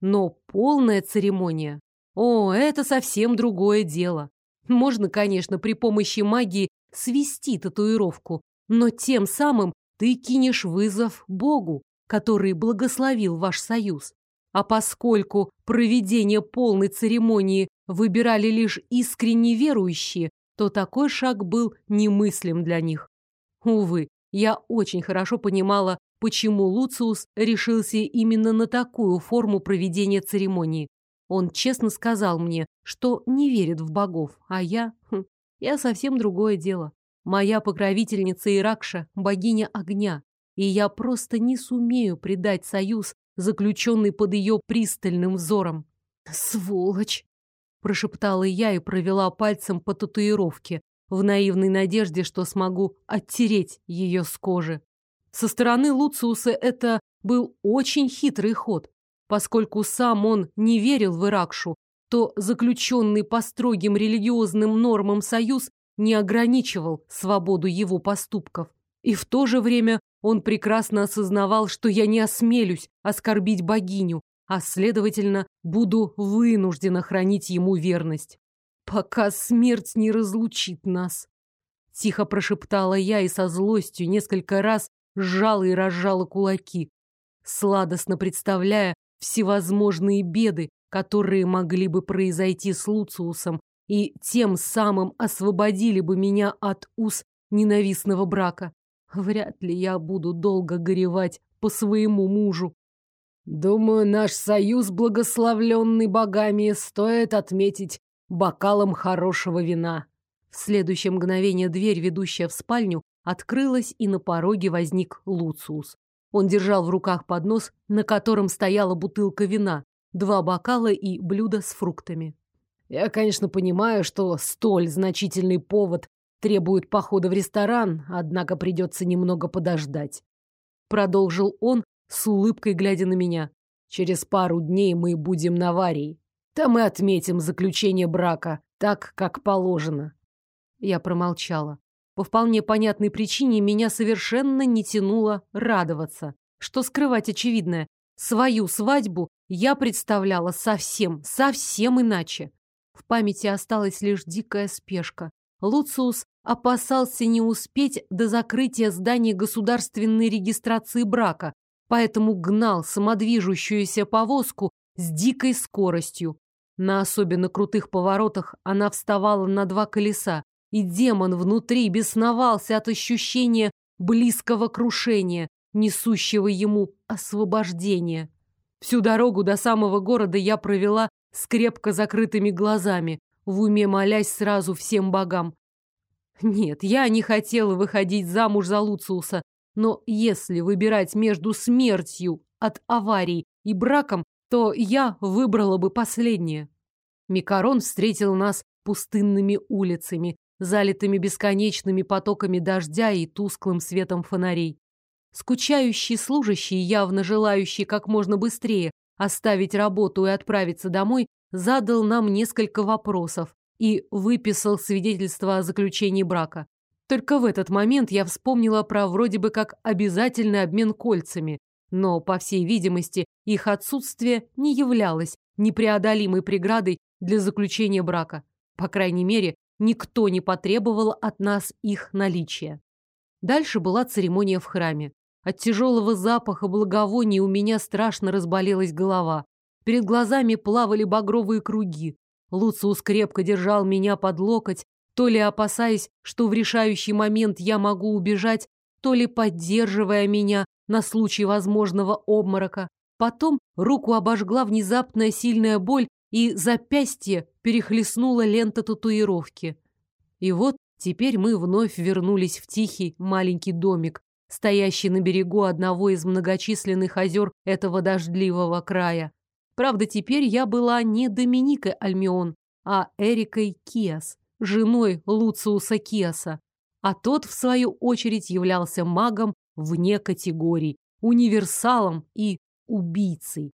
Но полная церемония о, это совсем другое дело. Можно, конечно, при помощи магии свести татуировку, но тем самым ты кинешь вызов Богу, который благословил ваш союз. А поскольку проведение полной церемонии выбирали лишь искренне верующие, то такой шаг был немыслим для них. Увы, я очень хорошо понимала, почему Луциус решился именно на такую форму проведения церемонии. Он честно сказал мне, что не верит в богов, а я... Хм, я совсем другое дело. Моя покровительница Иракша – богиня огня, и я просто не сумею предать союз, заключенный под ее пристальным взором. «Сволочь!» – прошептала я и провела пальцем по татуировке, в наивной надежде, что смогу оттереть ее с кожи. Со стороны Луциуса это был очень хитрый ход. Поскольку сам он не верил в Иракшу, то заключенный по строгим религиозным нормам союз не ограничивал свободу его поступков. И в то же время он прекрасно осознавал, что я не осмелюсь оскорбить богиню, а, следовательно, буду вынуждена хранить ему верность. «Пока смерть не разлучит нас», — тихо прошептала я и со злостью несколько раз сжала и разжала кулаки, сладостно представляя, всевозможные беды, которые могли бы произойти с Луциусом, и тем самым освободили бы меня от уз ненавистного брака. Вряд ли я буду долго горевать по своему мужу. Думаю, наш союз, благословленный богами, стоит отметить бокалом хорошего вина. В следующее мгновение дверь, ведущая в спальню, открылась, и на пороге возник Луциус. Он держал в руках поднос, на котором стояла бутылка вина, два бокала и блюдо с фруктами. Я, конечно, понимаю, что столь значительный повод требует похода в ресторан, однако придется немного подождать. Продолжил он, с улыбкой глядя на меня. Через пару дней мы будем на Варии. Там мы отметим заключение брака, так, как положено. Я промолчала. По вполне понятной причине меня совершенно не тянуло радоваться. Что скрывать очевидное? Свою свадьбу я представляла совсем, совсем иначе. В памяти осталась лишь дикая спешка. Луциус опасался не успеть до закрытия здания государственной регистрации брака, поэтому гнал самодвижущуюся повозку с дикой скоростью. На особенно крутых поворотах она вставала на два колеса, и демон внутри бесновался от ощущения близкого крушения, несущего ему освобождение. Всю дорогу до самого города я провела с крепко закрытыми глазами, в уме молясь сразу всем богам. Нет, я не хотела выходить замуж за Луциуса, но если выбирать между смертью от аварий и браком, то я выбрала бы последнее. Микарон встретил нас пустынными улицами, залитыми бесконечными потоками дождя и тусклым светом фонарей. Скучающий служащий, явно желающий как можно быстрее оставить работу и отправиться домой, задал нам несколько вопросов и выписал свидетельство о заключении брака. Только в этот момент я вспомнила про вроде бы как обязательный обмен кольцами, но, по всей видимости, их отсутствие не являлось непреодолимой преградой для заключения брака. По крайней мере, Никто не потребовал от нас их наличия. Дальше была церемония в храме. От тяжелого запаха благовоний у меня страшно разболелась голова. Перед глазами плавали багровые круги. Луциус крепко держал меня под локоть, то ли опасаясь, что в решающий момент я могу убежать, то ли поддерживая меня на случай возможного обморока. Потом руку обожгла внезапная сильная боль, и запястье перехлестнула лента татуировки. И вот теперь мы вновь вернулись в тихий маленький домик, стоящий на берегу одного из многочисленных озер этого дождливого края. Правда, теперь я была не Доминикой Альмион, а Эрикой Киас, женой Луциуса Киаса. А тот, в свою очередь, являлся магом вне категорий, универсалом и убийцей.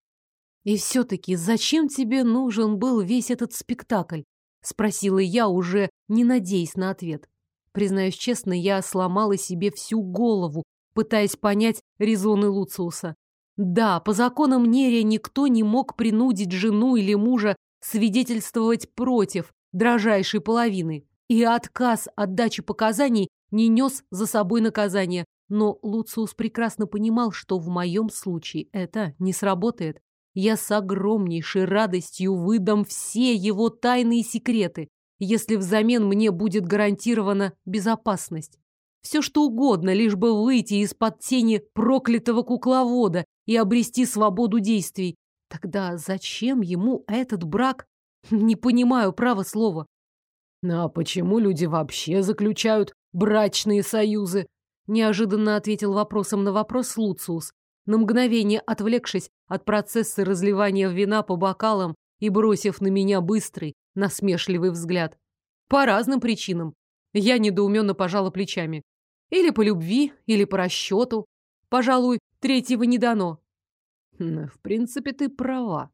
«И все-таки зачем тебе нужен был весь этот спектакль?» — спросила я, уже не надеясь на ответ. Признаюсь честно, я сломала себе всю голову, пытаясь понять резоны Луциуса. Да, по законам Нерия никто не мог принудить жену или мужа свидетельствовать против дрожайшей половины, и отказ от дачи показаний не нес за собой наказание, но Луциус прекрасно понимал, что в моем случае это не сработает. Я с огромнейшей радостью выдам все его тайные секреты, если взамен мне будет гарантирована безопасность. Все что угодно, лишь бы выйти из-под тени проклятого кукловода и обрести свободу действий. Тогда зачем ему этот брак? [laughs] Не понимаю право слова. Ну, а почему люди вообще заключают брачные союзы? Неожиданно ответил вопросом на вопрос Луциус, на мгновение отвлекшись от процесса разливания вина по бокалам и бросив на меня быстрый, насмешливый взгляд. По разным причинам. Я недоуменно пожала плечами. Или по любви, или по расчету. Пожалуй, третьего не дано. В принципе, ты права.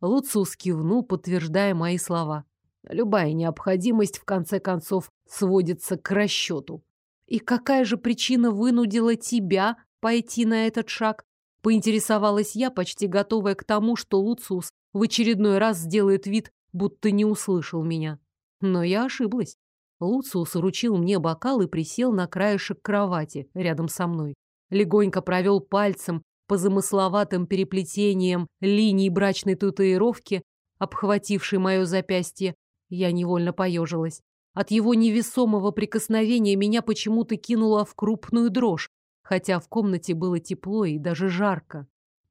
Луциус кивнул, подтверждая мои слова. Любая необходимость, в конце концов, сводится к расчету. И какая же причина вынудила тебя пойти на этот шаг? Поинтересовалась я, почти готовая к тому, что Луциус в очередной раз сделает вид, будто не услышал меня. Но я ошиблась. Луциус уручил мне бокал и присел на краешек кровати рядом со мной. Легонько провел пальцем по замысловатым переплетениям линий брачной татуировки, обхватившей мое запястье. Я невольно поежилась. От его невесомого прикосновения меня почему-то кинуло в крупную дрожь, хотя в комнате было тепло и даже жарко.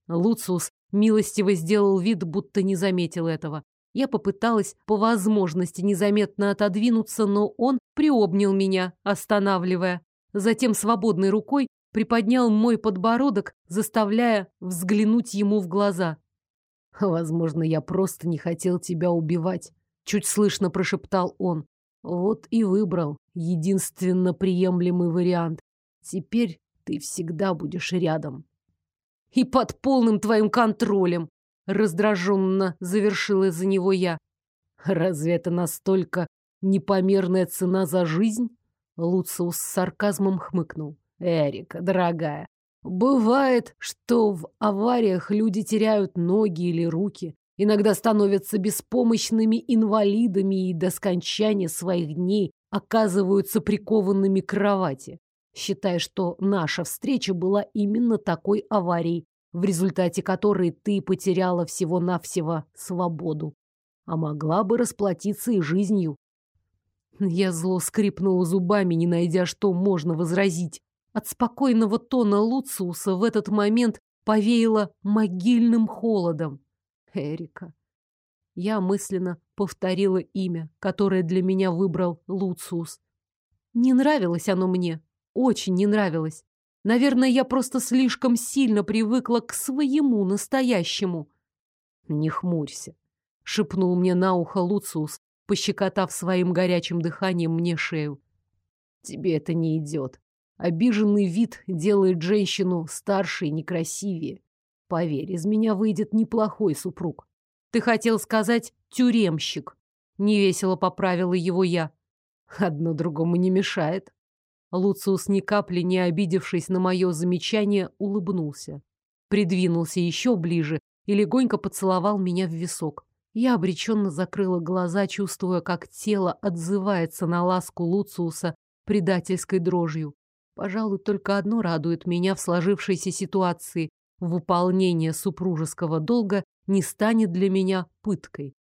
Луциус милостиво сделал вид, будто не заметил этого. Я попыталась по возможности незаметно отодвинуться, но он приобнял меня, останавливая. Затем свободной рукой приподнял мой подбородок, заставляя взглянуть ему в глаза. «Возможно, я просто не хотел тебя убивать», — чуть слышно прошептал он. «Вот и выбрал единственно приемлемый вариант. Теперь ты всегда будешь рядом». «И под полным твоим контролем», Раздраженно завершила за него я. Разве это настолько непомерная цена за жизнь? Луциус с сарказмом хмыкнул. Эрика, дорогая, бывает, что в авариях люди теряют ноги или руки, иногда становятся беспомощными инвалидами и до скончания своих дней оказываются прикованными к кровати. Считай, что наша встреча была именно такой аварией, в результате которой ты потеряла всего-навсего свободу. А могла бы расплатиться и жизнью. Я зло скрипнула зубами, не найдя, что можно возразить. От спокойного тона Луциуса в этот момент повеяло могильным холодом. Эрика. Я мысленно повторила имя, которое для меня выбрал Луциус. Не нравилось оно мне, очень не нравилось. Наверное, я просто слишком сильно привыкла к своему настоящему. Не хмурься, шепнул мне на ухо Луциус, пощекотав своим горячим дыханием мне шею. Тебе это не идет. Обиженный вид делает женщину старше и некрасивее. Поверь, из меня выйдет неплохой супруг. Ты хотел сказать тюремщик. Невесело поправила его я. Одно другому не мешает. Луциус, ни капли не обидевшись на мое замечание, улыбнулся. Придвинулся еще ближе и легонько поцеловал меня в висок. Я обреченно закрыла глаза, чувствуя, как тело отзывается на ласку Луциуса предательской дрожью. Пожалуй, только одно радует меня в сложившейся ситуации. Выполнение супружеского долга не станет для меня пыткой.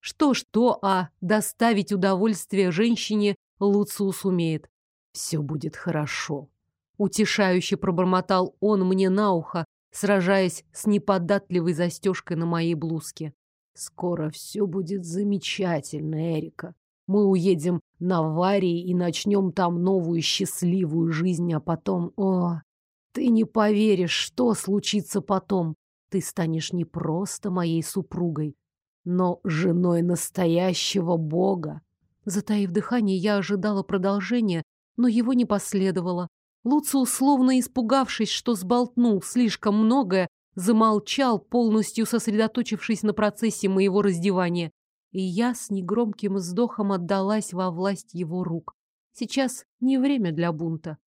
Что-что, а доставить удовольствие женщине Луциус умеет. Все будет хорошо. Утешающе пробормотал он мне на ухо, сражаясь с неподатливой застежкой на моей блузке. Скоро все будет замечательно, Эрика. Мы уедем на Варии и начнем там новую счастливую жизнь, а потом... О, ты не поверишь, что случится потом. Ты станешь не просто моей супругой, но женой настоящего бога. Затаив дыхание, я ожидала продолжения, но его не последовало. Луциус, словно испугавшись, что сболтнул слишком многое, замолчал, полностью сосредоточившись на процессе моего раздевания. И я с негромким вздохом отдалась во власть его рук. Сейчас не время для бунта.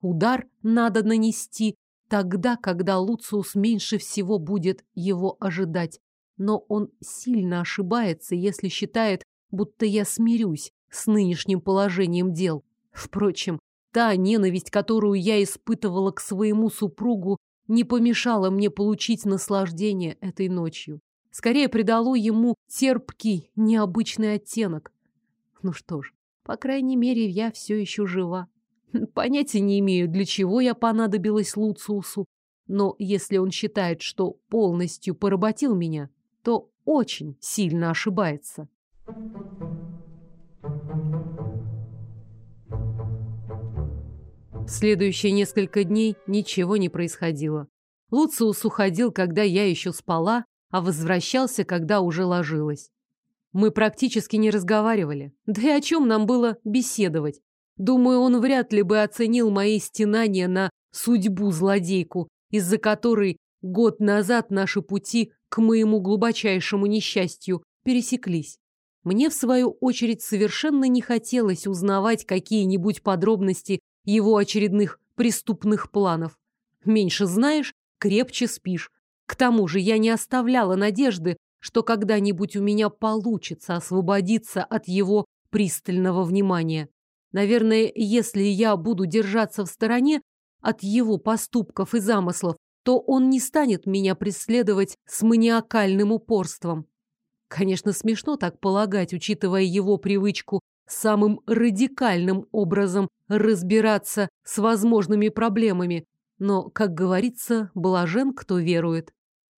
Удар надо нанести тогда, когда Луциус меньше всего будет его ожидать. Но он сильно ошибается, если считает, будто я смирюсь с нынешним положением дел. Впрочем, та ненависть, которую я испытывала к своему супругу, не помешала мне получить наслаждение этой ночью. Скорее придало ему терпкий, необычный оттенок. Ну что ж, по крайней мере, я все еще жива. Понятия не имею, для чего я понадобилась Луциусу, но если он считает, что полностью поработил меня, то очень сильно ошибается. В следующие несколько дней ничего не происходило. Луциус уходил, когда я еще спала, а возвращался, когда уже ложилась. Мы практически не разговаривали. Да и о чем нам было беседовать? Думаю, он вряд ли бы оценил мои стенания на судьбу злодейку, из-за которой год назад наши пути к моему глубочайшему несчастью пересеклись. Мне, в свою очередь, совершенно не хотелось узнавать какие-нибудь подробности его очередных преступных планов. Меньше знаешь, крепче спишь. К тому же я не оставляла надежды, что когда-нибудь у меня получится освободиться от его пристального внимания. Наверное, если я буду держаться в стороне от его поступков и замыслов, то он не станет меня преследовать с маниакальным упорством. Конечно, смешно так полагать, учитывая его привычку самым радикальным образом разбираться с возможными проблемами, но, как говорится, блажен, кто верует.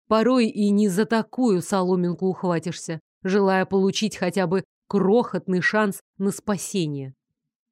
Порой и не за такую соломинку ухватишься, желая получить хотя бы крохотный шанс на спасение.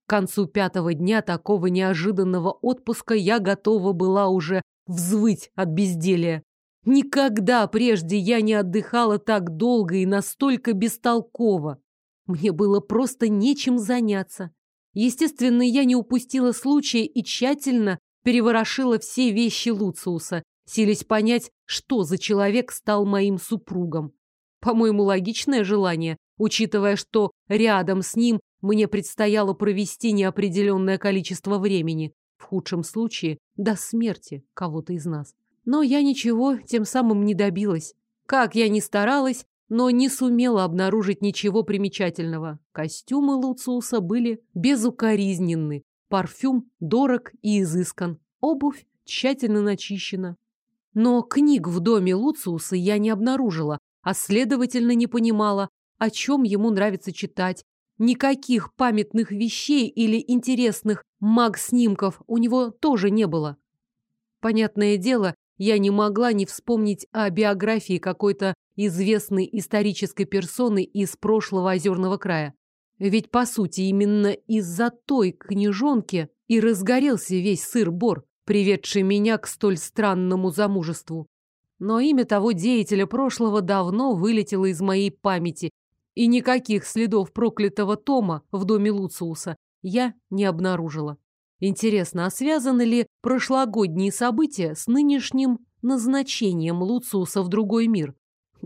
К концу пятого дня такого неожиданного отпуска я готова была уже взвыть от безделия. Никогда прежде я не отдыхала так долго и настолько бестолково. Мне было просто нечем заняться. Естественно, я не упустила случая и тщательно переворошила все вещи Луциуса, силясь понять, что за человек стал моим супругом. По-моему, логичное желание, учитывая, что рядом с ним мне предстояло провести неопределенное количество времени, в худшем случае до смерти кого-то из нас. Но я ничего тем самым не добилась. Как я ни старалась, но не сумела обнаружить ничего примечательного. Костюмы Луциуса были безукоризненны, парфюм дорог и изыскан, обувь тщательно начищена. Но книг в доме Луциуса я не обнаружила, а следовательно не понимала, о чем ему нравится читать, Никаких памятных вещей или интересных маг-снимков у него тоже не было. Понятное дело, я не могла не вспомнить о биографии какой-то известной исторической персоны из прошлого озерного края. Ведь, по сути, именно из-за той книжонки и разгорелся весь сыр-бор, приведший меня к столь странному замужеству. Но имя того деятеля прошлого давно вылетело из моей памяти, и никаких следов проклятого Тома в доме Луциуса я не обнаружила. Интересно, а связаны ли прошлогодние события с нынешним назначением Луциуса в другой мир?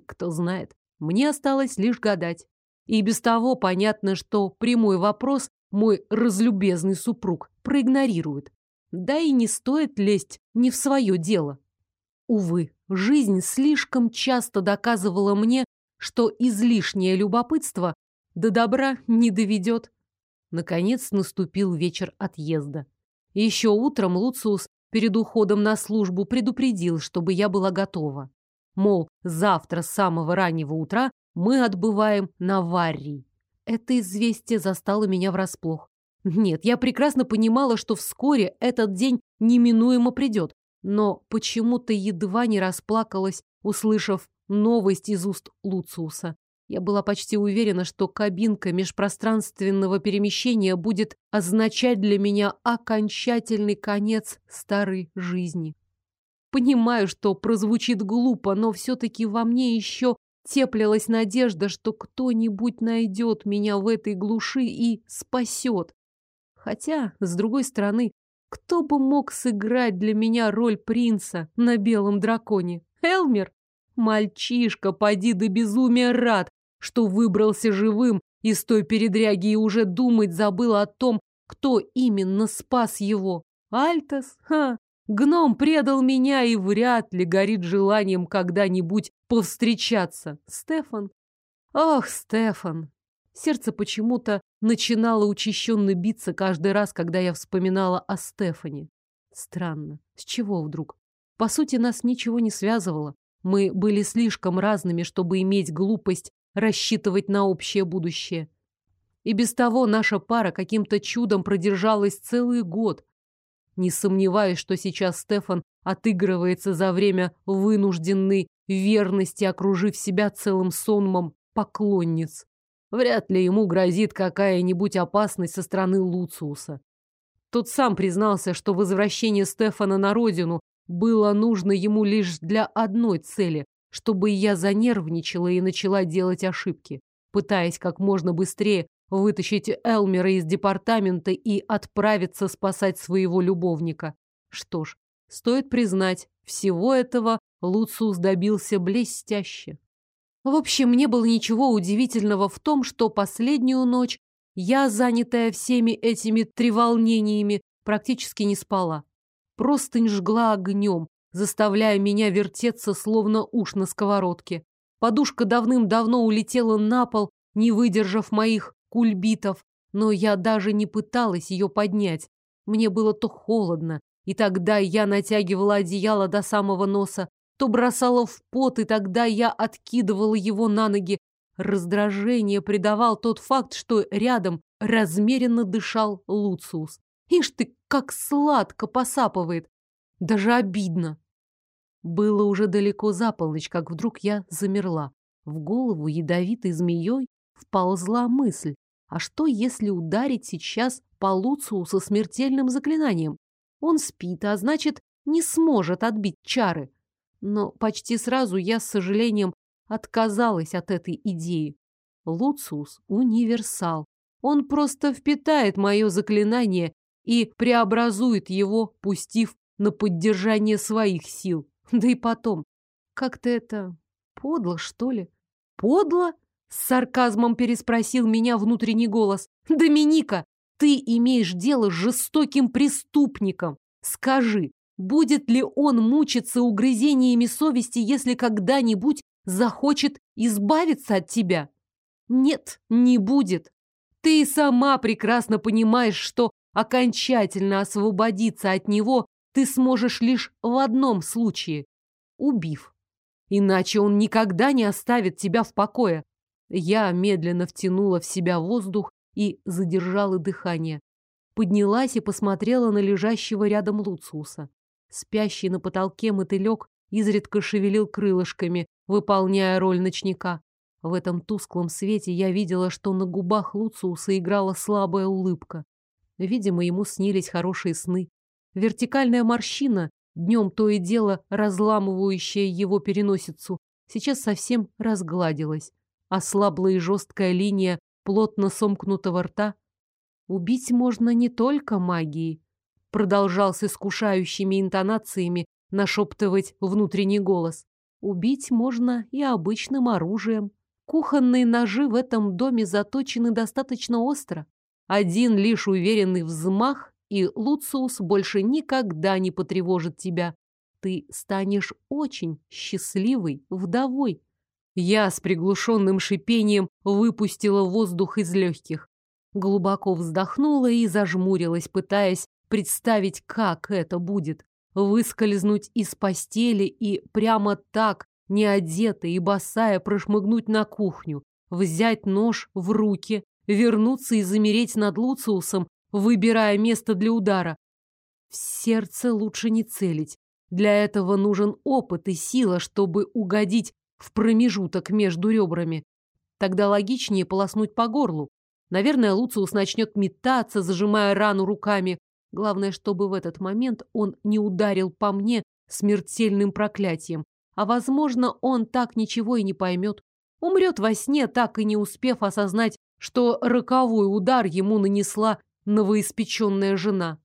Кто знает. Мне осталось лишь гадать. И без того понятно, что прямой вопрос мой разлюбезный супруг проигнорирует. Да и не стоит лезть не в свое дело. Увы, жизнь слишком часто доказывала мне, что излишнее любопытство до добра не доведет. Наконец наступил вечер отъезда. Еще утром Луциус перед уходом на службу предупредил, чтобы я была готова. Мол, завтра с самого раннего утра мы отбываем на Варрий. Это известие застало меня врасплох. Нет, я прекрасно понимала, что вскоре этот день неминуемо придет, но почему-то едва не расплакалась, услышав новость из уст Луциуса. Я была почти уверена, что кабинка межпространственного перемещения будет означать для меня окончательный конец старой жизни. Понимаю, что прозвучит глупо, но все-таки во мне еще теплилась надежда, что кто-нибудь найдет меня в этой глуши и спасет. Хотя, с другой стороны, кто бы мог сыграть для меня роль принца на белом драконе? Элмер? Мальчишка, поди до безумия рад, что выбрался живым из той передряги и уже думать забыл о том, кто именно спас его. Альтас? Ха! Гном предал меня и вряд ли горит желанием когда-нибудь повстречаться. Стефан? Ох, Стефан! Сердце почему-то начинало учащенно биться каждый раз, когда я вспоминала о Стефане. Странно. С чего вдруг? По сути, нас ничего не связывало. Мы были слишком разными, чтобы иметь глупость рассчитывать на общее будущее. И без того наша пара каким-то чудом продержалась целый год. Не сомневаюсь, что сейчас Стефан отыгрывается за время вынужденной верности, окружив себя целым сонмом поклонниц. Вряд ли ему грозит какая-нибудь опасность со стороны Луциуса. Тот сам признался, что возвращение Стефана на родину было нужно ему лишь для одной цели чтобы я занервничала и начала делать ошибки, пытаясь как можно быстрее вытащить Элмера из департамента и отправиться спасать своего любовника. Что ж, стоит признать, всего этого Луциус добился блестяще. В общем, не было ничего удивительного в том, что последнюю ночь я, занятая всеми этими треволнениями, практически не спала. Простынь жгла огнем, заставляя меня вертеться, словно уж на сковородке. Подушка давным-давно улетела на пол, не выдержав моих кульбитов, но я даже не пыталась ее поднять. Мне было то холодно, и тогда я натягивала одеяло до самого носа, то бросала в пот, и тогда я откидывала его на ноги. Раздражение придавал тот факт, что рядом размеренно дышал Луциус. Ишь ты, как сладко посапывает! Даже обидно. Было уже далеко за полночь, как вдруг я замерла. В голову ядовитой змеей вползла мысль. А что, если ударить сейчас по Луцию со смертельным заклинанием? Он спит, а значит, не сможет отбить чары. Но почти сразу я с сожалением отказалась от этой идеи. Луциус – универсал. Он просто впитает мое заклинание и преобразует его, пустив на поддержание своих сил. Да и потом, как-то это подло, что ли? Подло? С сарказмом переспросил меня внутренний голос. Доминика, ты имеешь дело с жестоким преступником. Скажи, будет ли он мучиться угрызениями совести, если когда-нибудь захочет избавиться от тебя? Нет, не будет. Ты сама прекрасно понимаешь, что окончательно освободиться от него ты сможешь лишь в одном случае – убив. Иначе он никогда не оставит тебя в покое. Я медленно втянула в себя воздух и задержала дыхание. Поднялась и посмотрела на лежащего рядом Луциуса. Спящий на потолке мотылек изредка шевелил крылышками, выполняя роль ночника. В этом тусклом свете я видела, что на губах Луциуса играла слабая улыбка. Видимо, ему снились хорошие сны. Вертикальная морщина, днем то и дело разламывающая его переносицу, сейчас совсем разгладилась. Ослабла и жесткая линия плотно сомкнутого рта. Убить можно не только магией, продолжал с искушающими интонациями нашептывать внутренний голос. Убить можно и обычным оружием. Кухонные ножи в этом доме заточены достаточно остро. Один лишь уверенный взмах, и Луциус больше никогда не потревожит тебя. Ты станешь очень счастливой вдовой. Я с приглушенным шипением выпустила воздух из легких. Глубоко вздохнула и зажмурилась, пытаясь представить, как это будет. Выскользнуть из постели и прямо так, не одетая и босая, прошмыгнуть на кухню, взять нож в руки, вернуться и замереть над Луциусом, выбирая место для удара. В сердце лучше не целить. Для этого нужен опыт и сила, чтобы угодить в промежуток между ребрами. Тогда логичнее полоснуть по горлу. Наверное, Луциус начнет метаться, зажимая рану руками. Главное, чтобы в этот момент он не ударил по мне смертельным проклятием. А, возможно, он так ничего и не поймет. Умрет во сне, так и не успев осознать, что роковой удар ему нанесла новоиспеченная жена.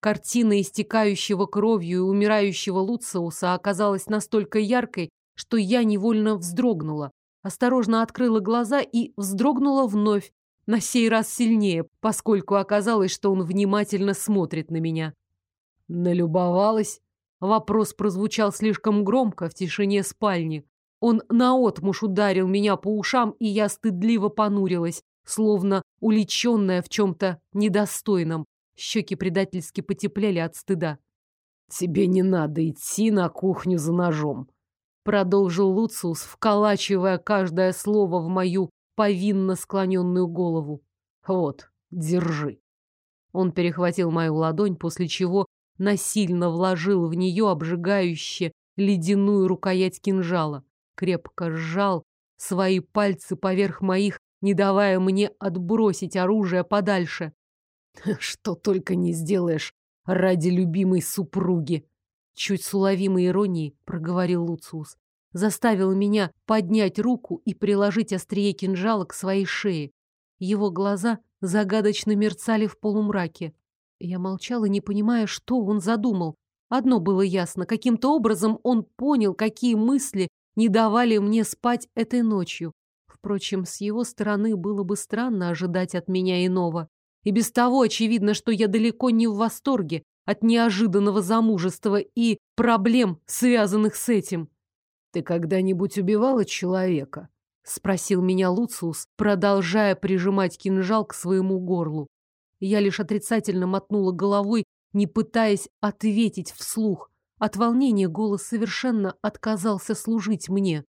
Картина истекающего кровью и умирающего Луциуса оказалась настолько яркой, что я невольно вздрогнула. Осторожно открыла глаза и вздрогнула вновь, на сей раз сильнее, поскольку оказалось, что он внимательно смотрит на меня. Налюбовалась? Вопрос прозвучал слишком громко в тишине спальни. Он наотмашь ударил меня по ушам, и я стыдливо понурилась, словно уличенная в чем-то недостойном. Щеки предательски потеплели от стыда. «Тебе не надо идти на кухню за ножом», — продолжил Луциус, вколачивая каждое слово в мою повинно склоненную голову. «Вот, держи». Он перехватил мою ладонь, после чего насильно вложил в нее обжигающе ледяную рукоять кинжала, крепко сжал свои пальцы поверх моих, не давая мне отбросить оружие подальше. Что только не сделаешь ради любимой супруги. Чуть с уловимой иронией проговорил Луциус. Заставил меня поднять руку и приложить острие кинжала к своей шее. Его глаза загадочно мерцали в полумраке. Я молчала, не понимая, что он задумал. Одно было ясно. Каким-то образом он понял, какие мысли не давали мне спать этой ночью. Впрочем, с его стороны было бы странно ожидать от меня иного. И без того очевидно, что я далеко не в восторге от неожиданного замужества и проблем, связанных с этим. «Ты когда-нибудь убивала человека?» — спросил меня Луциус, продолжая прижимать кинжал к своему горлу. Я лишь отрицательно мотнула головой, не пытаясь ответить вслух. От волнения голос совершенно отказался служить мне.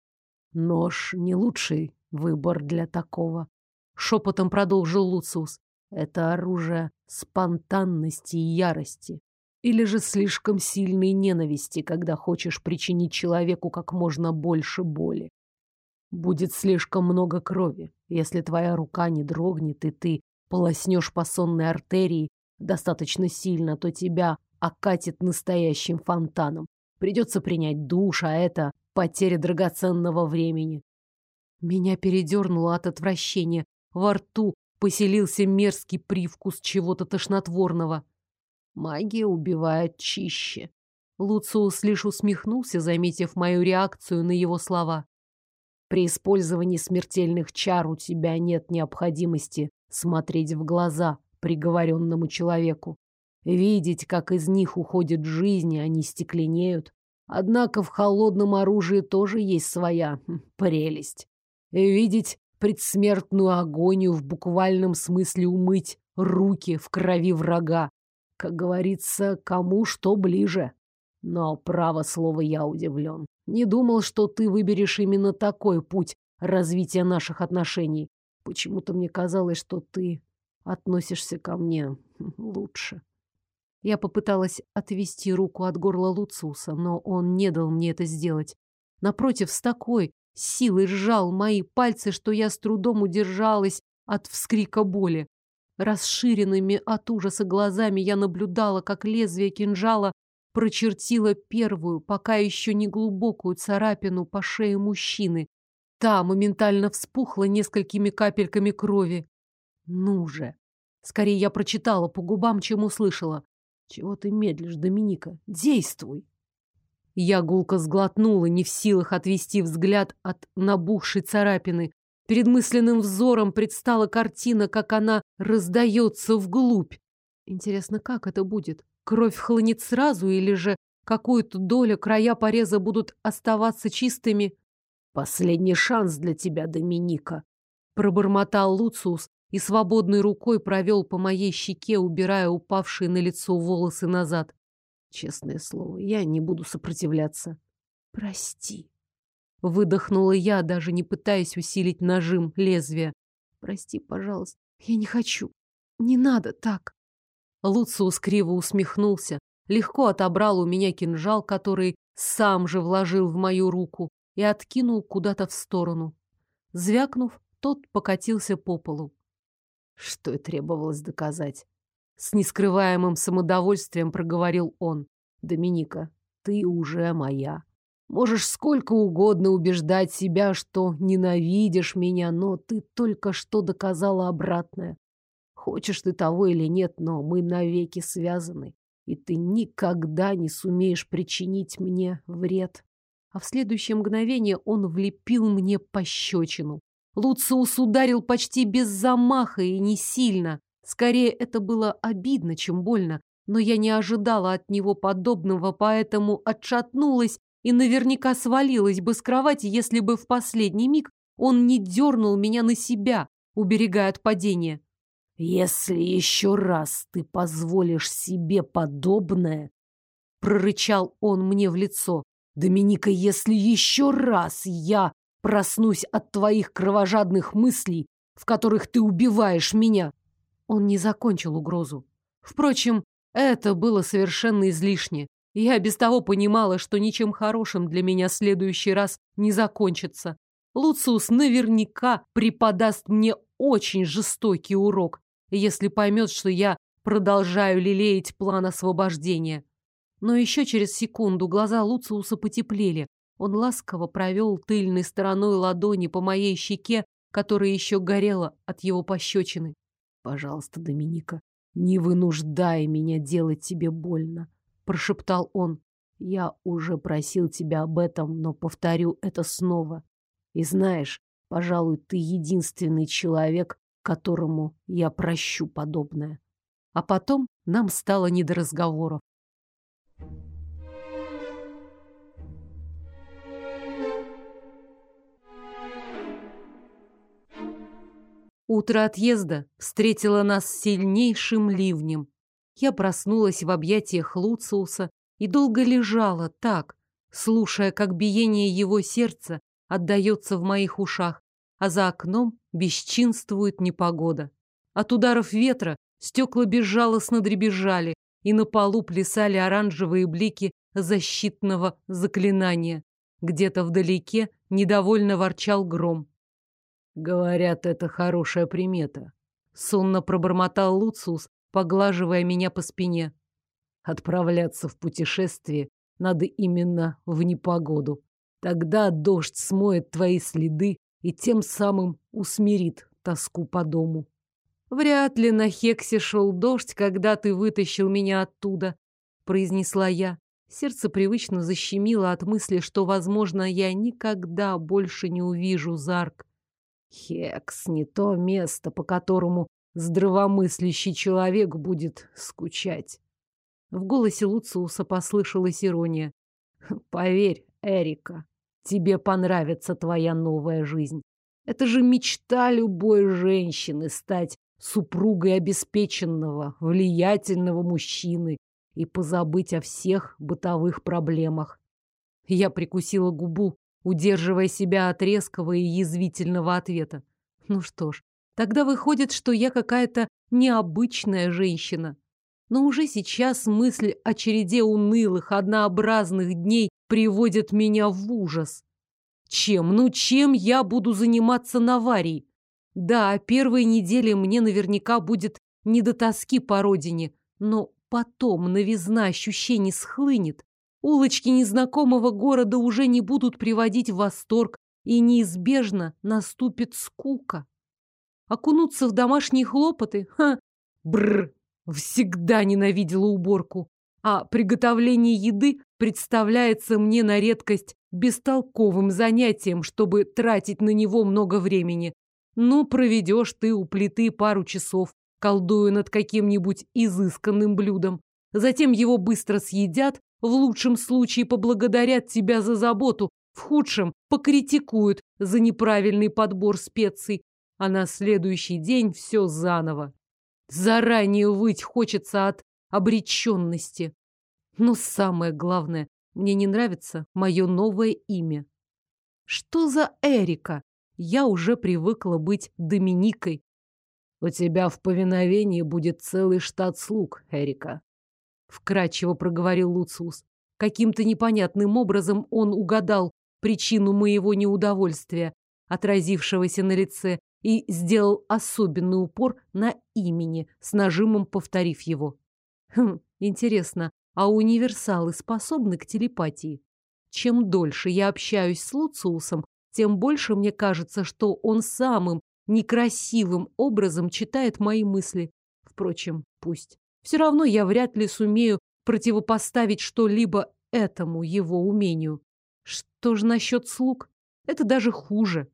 «Нож — не лучший выбор для такого», — шепотом продолжил Луциус. Это оружие спонтанности и ярости. Или же слишком сильной ненависти, когда хочешь причинить человеку как можно больше боли. Будет слишком много крови, если твоя рука не дрогнет, и ты полоснешь по сонной артерии достаточно сильно, то тебя окатит настоящим фонтаном. Придется принять душ, а это потеря драгоценного времени. Меня передернуло от отвращения. Во рту поселился мерзкий привкус чего-то тошнотворного. Магия убивает чище. Луциус лишь усмехнулся, заметив мою реакцию на его слова. При использовании смертельных чар у тебя нет необходимости смотреть в глаза приговоренному человеку. Видеть, как из них уходит жизнь, они стекленеют. Однако в холодном оружии тоже есть своя хм, прелесть. Видеть предсмертную агонию в буквальном смысле умыть руки в крови врага. Как говорится, кому что ближе. Но, право слово, я удивлен. Не думал, что ты выберешь именно такой путь развития наших отношений. Почему-то мне казалось, что ты относишься ко мне лучше. Я попыталась отвести руку от горла Луцуса, но он не дал мне это сделать. Напротив, с такой силой сжал мои пальцы, что я с трудом удержалась от вскрика боли. Расширенными от ужаса глазами я наблюдала, как лезвие кинжала прочертило первую, пока еще не глубокую царапину по шее мужчины. Та моментально вспухла несколькими капельками крови. Ну же! Скорее я прочитала по губам, чем услышала. Чего ты медлишь, Доминика? Действуй! Я гулко сглотнула, не в силах отвести взгляд от набухшей царапины. Перед мысленным взором предстала картина, как она раздается вглубь. Интересно, как это будет? Кровь хлынет сразу или же какую-то долю края пореза будут оставаться чистыми? Последний шанс для тебя, Доминика. Пробормотал Луциус и свободной рукой провел по моей щеке, убирая упавшие на лицо волосы назад. Честное слово, я не буду сопротивляться. Прости. Выдохнула я, даже не пытаясь усилить нажим лезвия. Прости, пожалуйста. Я не хочу. Не надо так. Луциус криво усмехнулся, легко отобрал у меня кинжал, который сам же вложил в мою руку, и откинул куда-то в сторону. Звякнув, тот покатился по полу. Что и требовалось доказать. С нескрываемым самодовольствием проговорил он. «Доминика, ты уже моя. Можешь сколько угодно убеждать себя, что ненавидишь меня, но ты только что доказала обратное. Хочешь ты того или нет, но мы навеки связаны, и ты никогда не сумеешь причинить мне вред. А в следующее мгновение он влепил мне пощечину. Луциус ударил почти без замаха и не сильно. Скорее, это было обидно, чем больно, но я не ожидала от него подобного, поэтому отшатнулась и наверняка свалилась бы с кровати, если бы в последний миг он не дернул меня на себя, уберегая от падения. «Если еще раз ты позволишь себе подобное...» Прорычал он мне в лицо. «Доминика, если еще раз я проснусь от твоих кровожадных мыслей, в которых ты убиваешь меня...» Он не закончил угрозу. Впрочем, это было совершенно излишне. Я без того понимала, что ничем хорошим для меня следующий раз не закончится. Луциус наверняка преподаст мне очень жестокий урок, если поймет, что я продолжаю лелеять план освобождения. Но еще через секунду глаза Луциуса потеплели. Он ласково провел тыльной стороной ладони по моей щеке, которая еще горела от его пощечины. «Пожалуйста, Доминика, не вынуждай меня делать тебе больно прошептал он. Я уже просил тебя об этом, но повторю это снова. И знаешь, пожалуй, ты единственный человек, которому я прощу подобное. А потом нам стало не до разговоров. Утро отъезда встретило нас сильнейшим ливнем. Я проснулась в объятиях Луциуса и долго лежала так, слушая, как биение его сердца отдается в моих ушах, а за окном бесчинствует непогода. От ударов ветра стекла безжалостно дребезжали, и на полу плясали оранжевые блики защитного заклинания. Где-то вдалеке недовольно ворчал гром. «Говорят, это хорошая примета», — сонно пробормотал Луциус, поглаживая меня по спине. Отправляться в путешествие надо именно в непогоду. Тогда дождь смоет твои следы и тем самым усмирит тоску по дому. Вряд ли на Хексе шел дождь, когда ты вытащил меня оттуда, произнесла я. Сердце привычно защемило от мысли, что, возможно, я никогда больше не увижу Зарк. Хекс не то место, по которому здравомыслящий человек будет скучать. В голосе Луциуса послышалась ирония. [laughs] Поверь, Эрика, тебе понравится твоя новая жизнь. Это же мечта любой женщины стать супругой обеспеченного, влиятельного мужчины и позабыть о всех бытовых проблемах. Я прикусила губу, удерживая себя от резкого и язвительного ответа. Ну что ж, Тогда выходит, что я какая-то необычная женщина. Но уже сейчас мысль о череде унылых, однообразных дней приводит меня в ужас. Чем, ну чем я буду заниматься на аварии? Да, первые недели мне наверняка будет не до тоски по родине, но потом новизна ощущений схлынет. Улочки незнакомого города уже не будут приводить в восторг, и неизбежно наступит скука. Окунуться в домашние хлопоты? Ха! Бррр! Всегда ненавидела уборку. А приготовление еды представляется мне на редкость бестолковым занятием, чтобы тратить на него много времени. Ну, проведешь ты у плиты пару часов, колдуя над каким-нибудь изысканным блюдом. Затем его быстро съедят, в лучшем случае поблагодарят тебя за заботу, в худшем покритикуют за неправильный подбор специй, а на следующий день все заново. Заранее выть хочется от обреченности. Но самое главное, мне не нравится мое новое имя. Что за Эрика? Я уже привыкла быть Доминикой. У тебя в повиновении будет целый штат слуг, Эрика. Вкрадчиво проговорил Луциус. Каким-то непонятным образом он угадал причину моего неудовольствия, отразившегося на лице, и сделал особенный упор на имени, с нажимом повторив его. Хм, интересно, а универсалы способны к телепатии? Чем дольше я общаюсь с Луциусом, тем больше мне кажется, что он самым некрасивым образом читает мои мысли. Впрочем, пусть. Все равно я вряд ли сумею противопоставить что-либо этому его умению. Что же насчет слуг? Это даже хуже.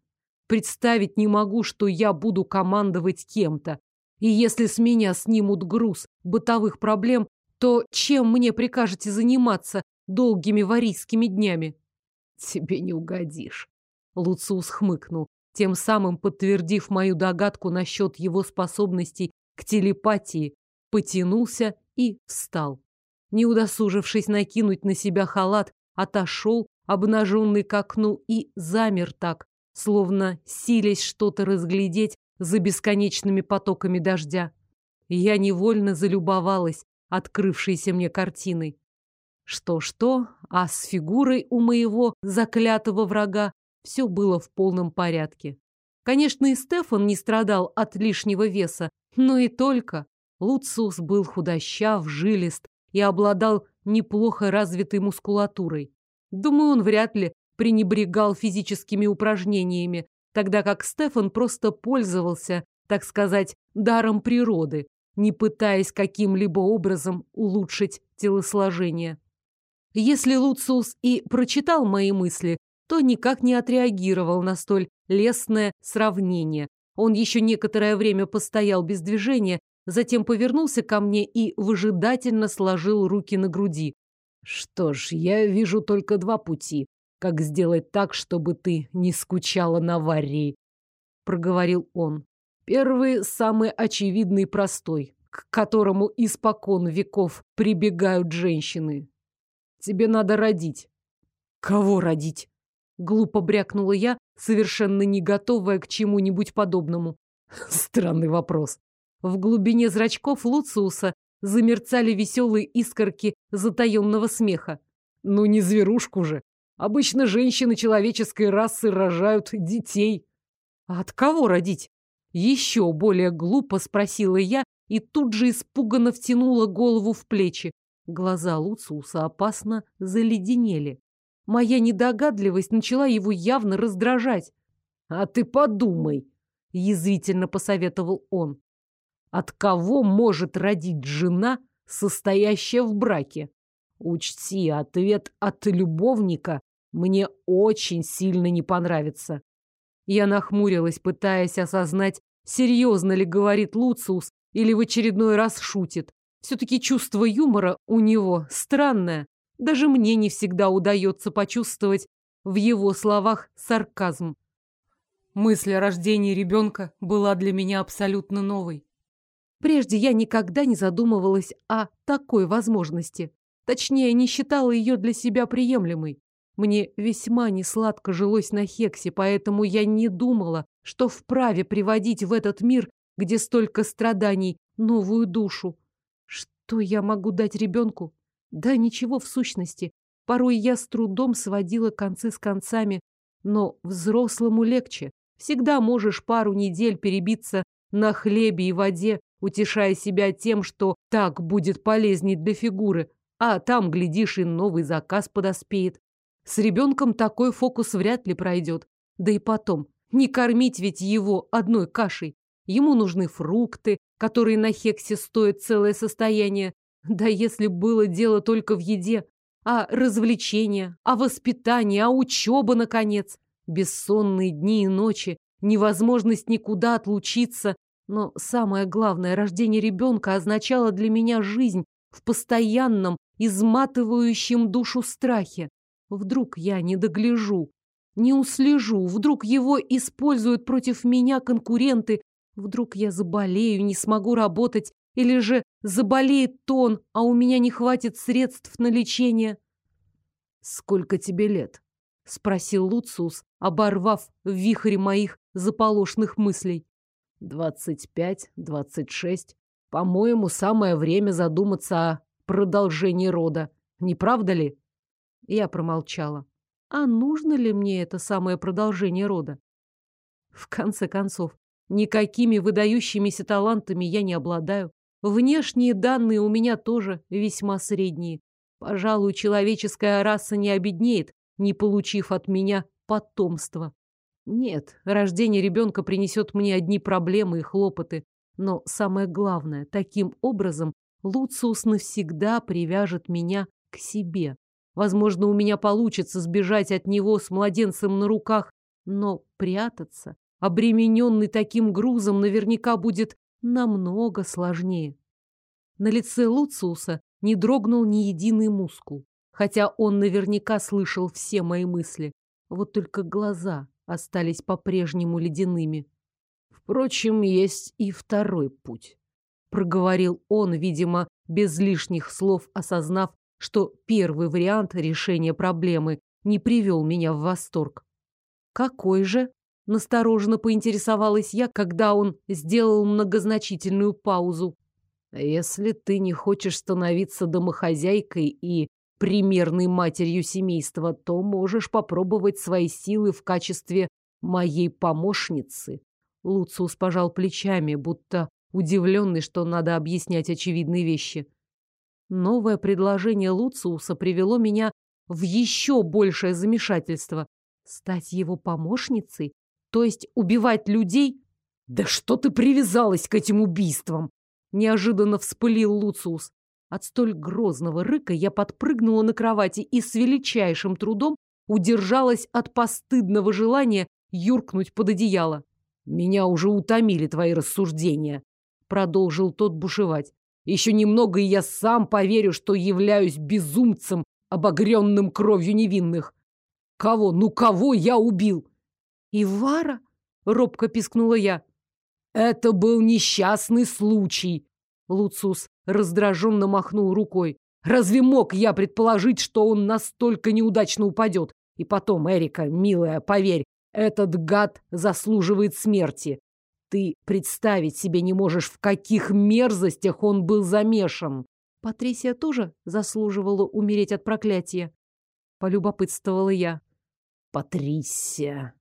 Представить не могу, что я буду командовать кем-то. И если с меня снимут груз бытовых проблем, то чем мне прикажете заниматься долгими варийскими днями? Тебе не угодишь. Луциус хмыкнул, тем самым подтвердив мою догадку насчет его способностей к телепатии, потянулся и встал. Не удосужившись накинуть на себя халат, отошел, обнаженный к окну, и замер так, словно силясь что-то разглядеть за бесконечными потоками дождя. Я невольно залюбовалась открывшейся мне картиной. Что-что, а с фигурой у моего заклятого врага все было в полном порядке. Конечно, и Стефан не страдал от лишнего веса, но и только. Луциус был худощав, жилист и обладал неплохо развитой мускулатурой. Думаю, он вряд ли пренебрегал физическими упражнениями, тогда как Стефан просто пользовался, так сказать, даром природы, не пытаясь каким-либо образом улучшить телосложение. Если Луциус и прочитал мои мысли, то никак не отреагировал на столь лестное сравнение. Он еще некоторое время постоял без движения, затем повернулся ко мне и выжидательно сложил руки на груди. «Что ж, я вижу только два пути. Как сделать так, чтобы ты не скучала на Варии?» Проговорил он. Первый, самый очевидный простой, к которому испокон веков прибегают женщины. Тебе надо родить. Кого родить? Глупо брякнула я, совершенно не готовая к чему-нибудь подобному. Странный вопрос. В глубине зрачков Луциуса замерцали веселые искорки затаенного смеха. Ну не зверушку же. Обычно женщины человеческой расы рожают детей. А от кого родить? Еще более глупо спросила я и тут же испуганно втянула голову в плечи. Глаза Луциуса опасно заледенели. Моя недогадливость начала его явно раздражать. «А ты подумай», — язвительно посоветовал он. «От кого может родить жена, состоящая в браке? Учти, ответ от любовника мне очень сильно не понравится». Я нахмурилась, пытаясь осознать, серьезно ли говорит Луциус или в очередной раз шутит. Все-таки чувство юмора у него странное. Даже мне не всегда удается почувствовать в его словах сарказм. Мысль о рождении ребенка была для меня абсолютно новой. Прежде я никогда не задумывалась о такой возможности. Точнее, не считала ее для себя приемлемой. Мне весьма несладко жилось на Хексе, поэтому я не думала, что вправе приводить в этот мир, где столько страданий, новую душу. Что я могу дать ребенку? Да ничего в сущности. Порой я с трудом сводила концы с концами, но взрослому легче. Всегда можешь пару недель перебиться на хлебе и воде, утешая себя тем, что так будет полезней для фигуры, а там, глядишь, и новый заказ подоспеет. С ребенком такой фокус вряд ли пройдет. Да и потом, не кормить ведь его одной кашей. Ему нужны фрукты, которые на Хексе стоят целое состояние. Да если было дело только в еде, а развлечения, а воспитание, а учеба, наконец. Бессонные дни и ночи, невозможность никуда отлучиться. Но самое главное, рождение ребенка означало для меня жизнь в постоянном, изматывающем душу страхе. Вдруг я не догляжу, не услежу, вдруг его используют против меня конкуренты, Вдруг я заболею, не смогу работать, или же заболеет тон, а у меня не хватит средств на лечение. «Сколько тебе лет?» — спросил Луциус, оборвав в вихре моих заполошных мыслей. «Двадцать пять, двадцать шесть. По-моему, самое время задуматься о продолжение рода. Не правда ли? Я промолчала. А нужно ли мне это самое продолжение рода? В конце концов, никакими выдающимися талантами я не обладаю. Внешние данные у меня тоже весьма средние. Пожалуй, человеческая раса не обеднеет, не получив от меня потомства. Нет, рождение ребенка принесет мне одни проблемы и хлопоты. Но самое главное, таким образом Луциус навсегда привяжет меня к себе. Возможно, у меня получится сбежать от него с младенцем на руках, но прятаться, обремененный таким грузом, наверняка будет намного сложнее. На лице Луциуса не дрогнул ни единый мускул, хотя он наверняка слышал все мои мысли. Вот только глаза остались по-прежнему ледяными. Впрочем, есть и второй путь. Проговорил он, видимо, без лишних слов осознав, что первый вариант решения проблемы не привел меня в восторг. Какой же? Настороженно поинтересовалась я, когда он сделал многозначительную паузу. Если ты не хочешь становиться домохозяйкой и примерной матерью семейства, то можешь попробовать свои силы в качестве моей помощницы. Луциус пожал плечами, будто удивленный, что надо объяснять очевидные вещи. Новое предложение Луциуса привело меня в еще большее замешательство. Стать его помощницей? То есть убивать людей? Да что ты привязалась к этим убийствам? Неожиданно вспылил Луциус. От столь грозного рыка я подпрыгнула на кровати и с величайшим трудом удержалась от постыдного желания юркнуть под одеяло. «Меня уже утомили твои рассуждения», — продолжил тот бушевать. «Еще немного, и я сам поверю, что являюсь безумцем, обогренным кровью невинных. Кого, ну кого я убил?» «Ивара?» — робко пискнула я. «Это был несчастный случай», — Луцус раздраженно махнул рукой. «Разве мог я предположить, что он настолько неудачно упадет? И потом, Эрика, милая, поверь, этот гад заслуживает смерти. Ты представить себе не можешь, в каких мерзостях он был замешан. Патрисия тоже заслуживала умереть от проклятия. Полюбопытствовала я. Патрисия.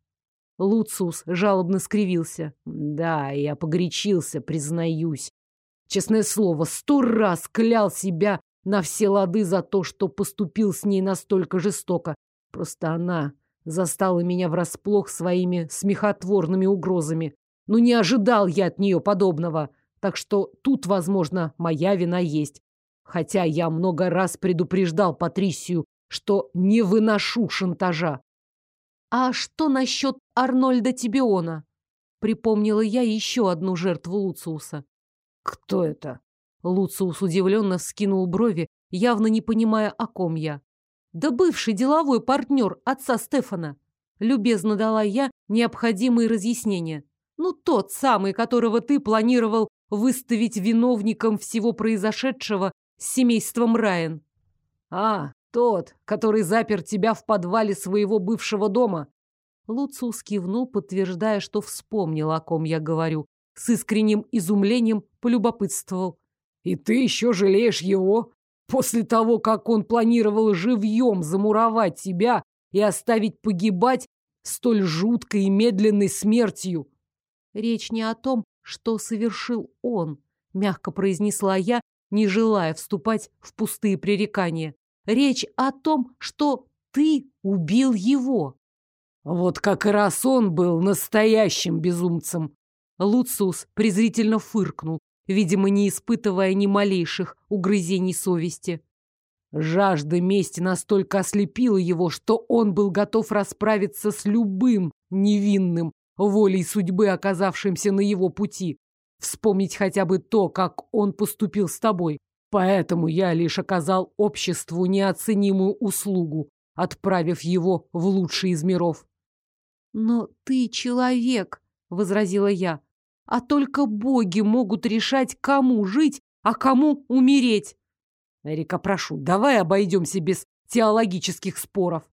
Луциус жалобно скривился. Да, я погорячился, признаюсь. Честное слово, сто раз клял себя на все лады за то, что поступил с ней настолько жестоко. Просто она Застала меня врасплох своими смехотворными угрозами. Но не ожидал я от нее подобного. Так что тут, возможно, моя вина есть. Хотя я много раз предупреждал Патрисию, что не выношу шантажа. «А что насчет Арнольда Тибиона?» Припомнила я еще одну жертву Луциуса. «Кто это?» Луциус удивленно вскинул брови, явно не понимая, о ком я. Да бывший деловой партнер отца Стефана. Любезно дала я необходимые разъяснения. Ну, тот самый, которого ты планировал выставить виновником всего произошедшего с семейством Райан. А, тот, который запер тебя в подвале своего бывшего дома. Луциус кивнул, подтверждая, что вспомнил, о ком я говорю. С искренним изумлением полюбопытствовал. «И ты еще жалеешь его?» После того, как он планировал живьем замуровать тебя и оставить погибать столь жуткой и медленной смертью. Речь не о том, что совершил он, мягко произнесла я, не желая вступать в пустые пререкания. Речь о том, что ты убил его. Вот как раз он был настоящим безумцем. Луциус презрительно фыркнул, видимо, не испытывая ни малейших угрызений совести. Жажда мести настолько ослепила его, что он был готов расправиться с любым невинным, волей судьбы, оказавшимся на его пути. Вспомнить хотя бы то, как он поступил с тобой. Поэтому я лишь оказал обществу неоценимую услугу, отправив его в лучший из миров. «Но ты человек», — возразила я. А только боги могут решать, кому жить, а кому умереть. Эрика, прошу, давай обойдемся без теологических споров.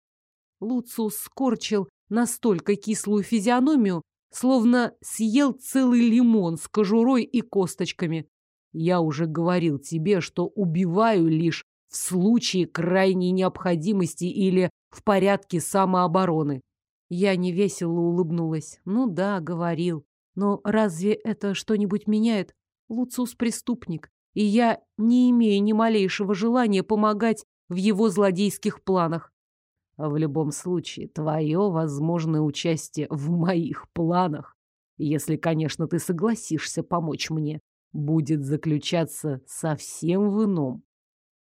Луциус скорчил настолько кислую физиономию, словно съел целый лимон с кожурой и косточками. Я уже говорил тебе, что убиваю лишь в случае крайней необходимости или в порядке самообороны. Я невесело улыбнулась. Ну да, говорил. Но разве это что-нибудь меняет? Луцус преступник, и я не имею ни малейшего желания помогать в его злодейских планах. А в любом случае, твое возможное участие в моих планах, если, конечно, ты согласишься помочь мне, будет заключаться совсем в ином.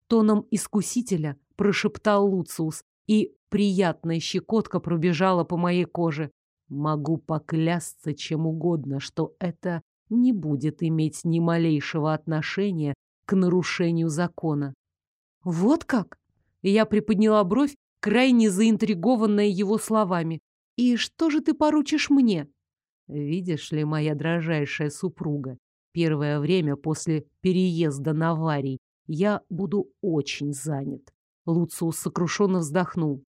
Тоном искусителя прошептал Луциус, и приятная щекотка пробежала по моей коже. Могу поклясться чем угодно, что это не будет иметь ни малейшего отношения к нарушению закона. Вот как? Я приподняла бровь, крайне заинтригованная его словами. И что же ты поручишь мне? Видишь ли, моя дрожайшая супруга, первое время после переезда на Варий я буду очень занят. Луциус сокрушенно вздохнул.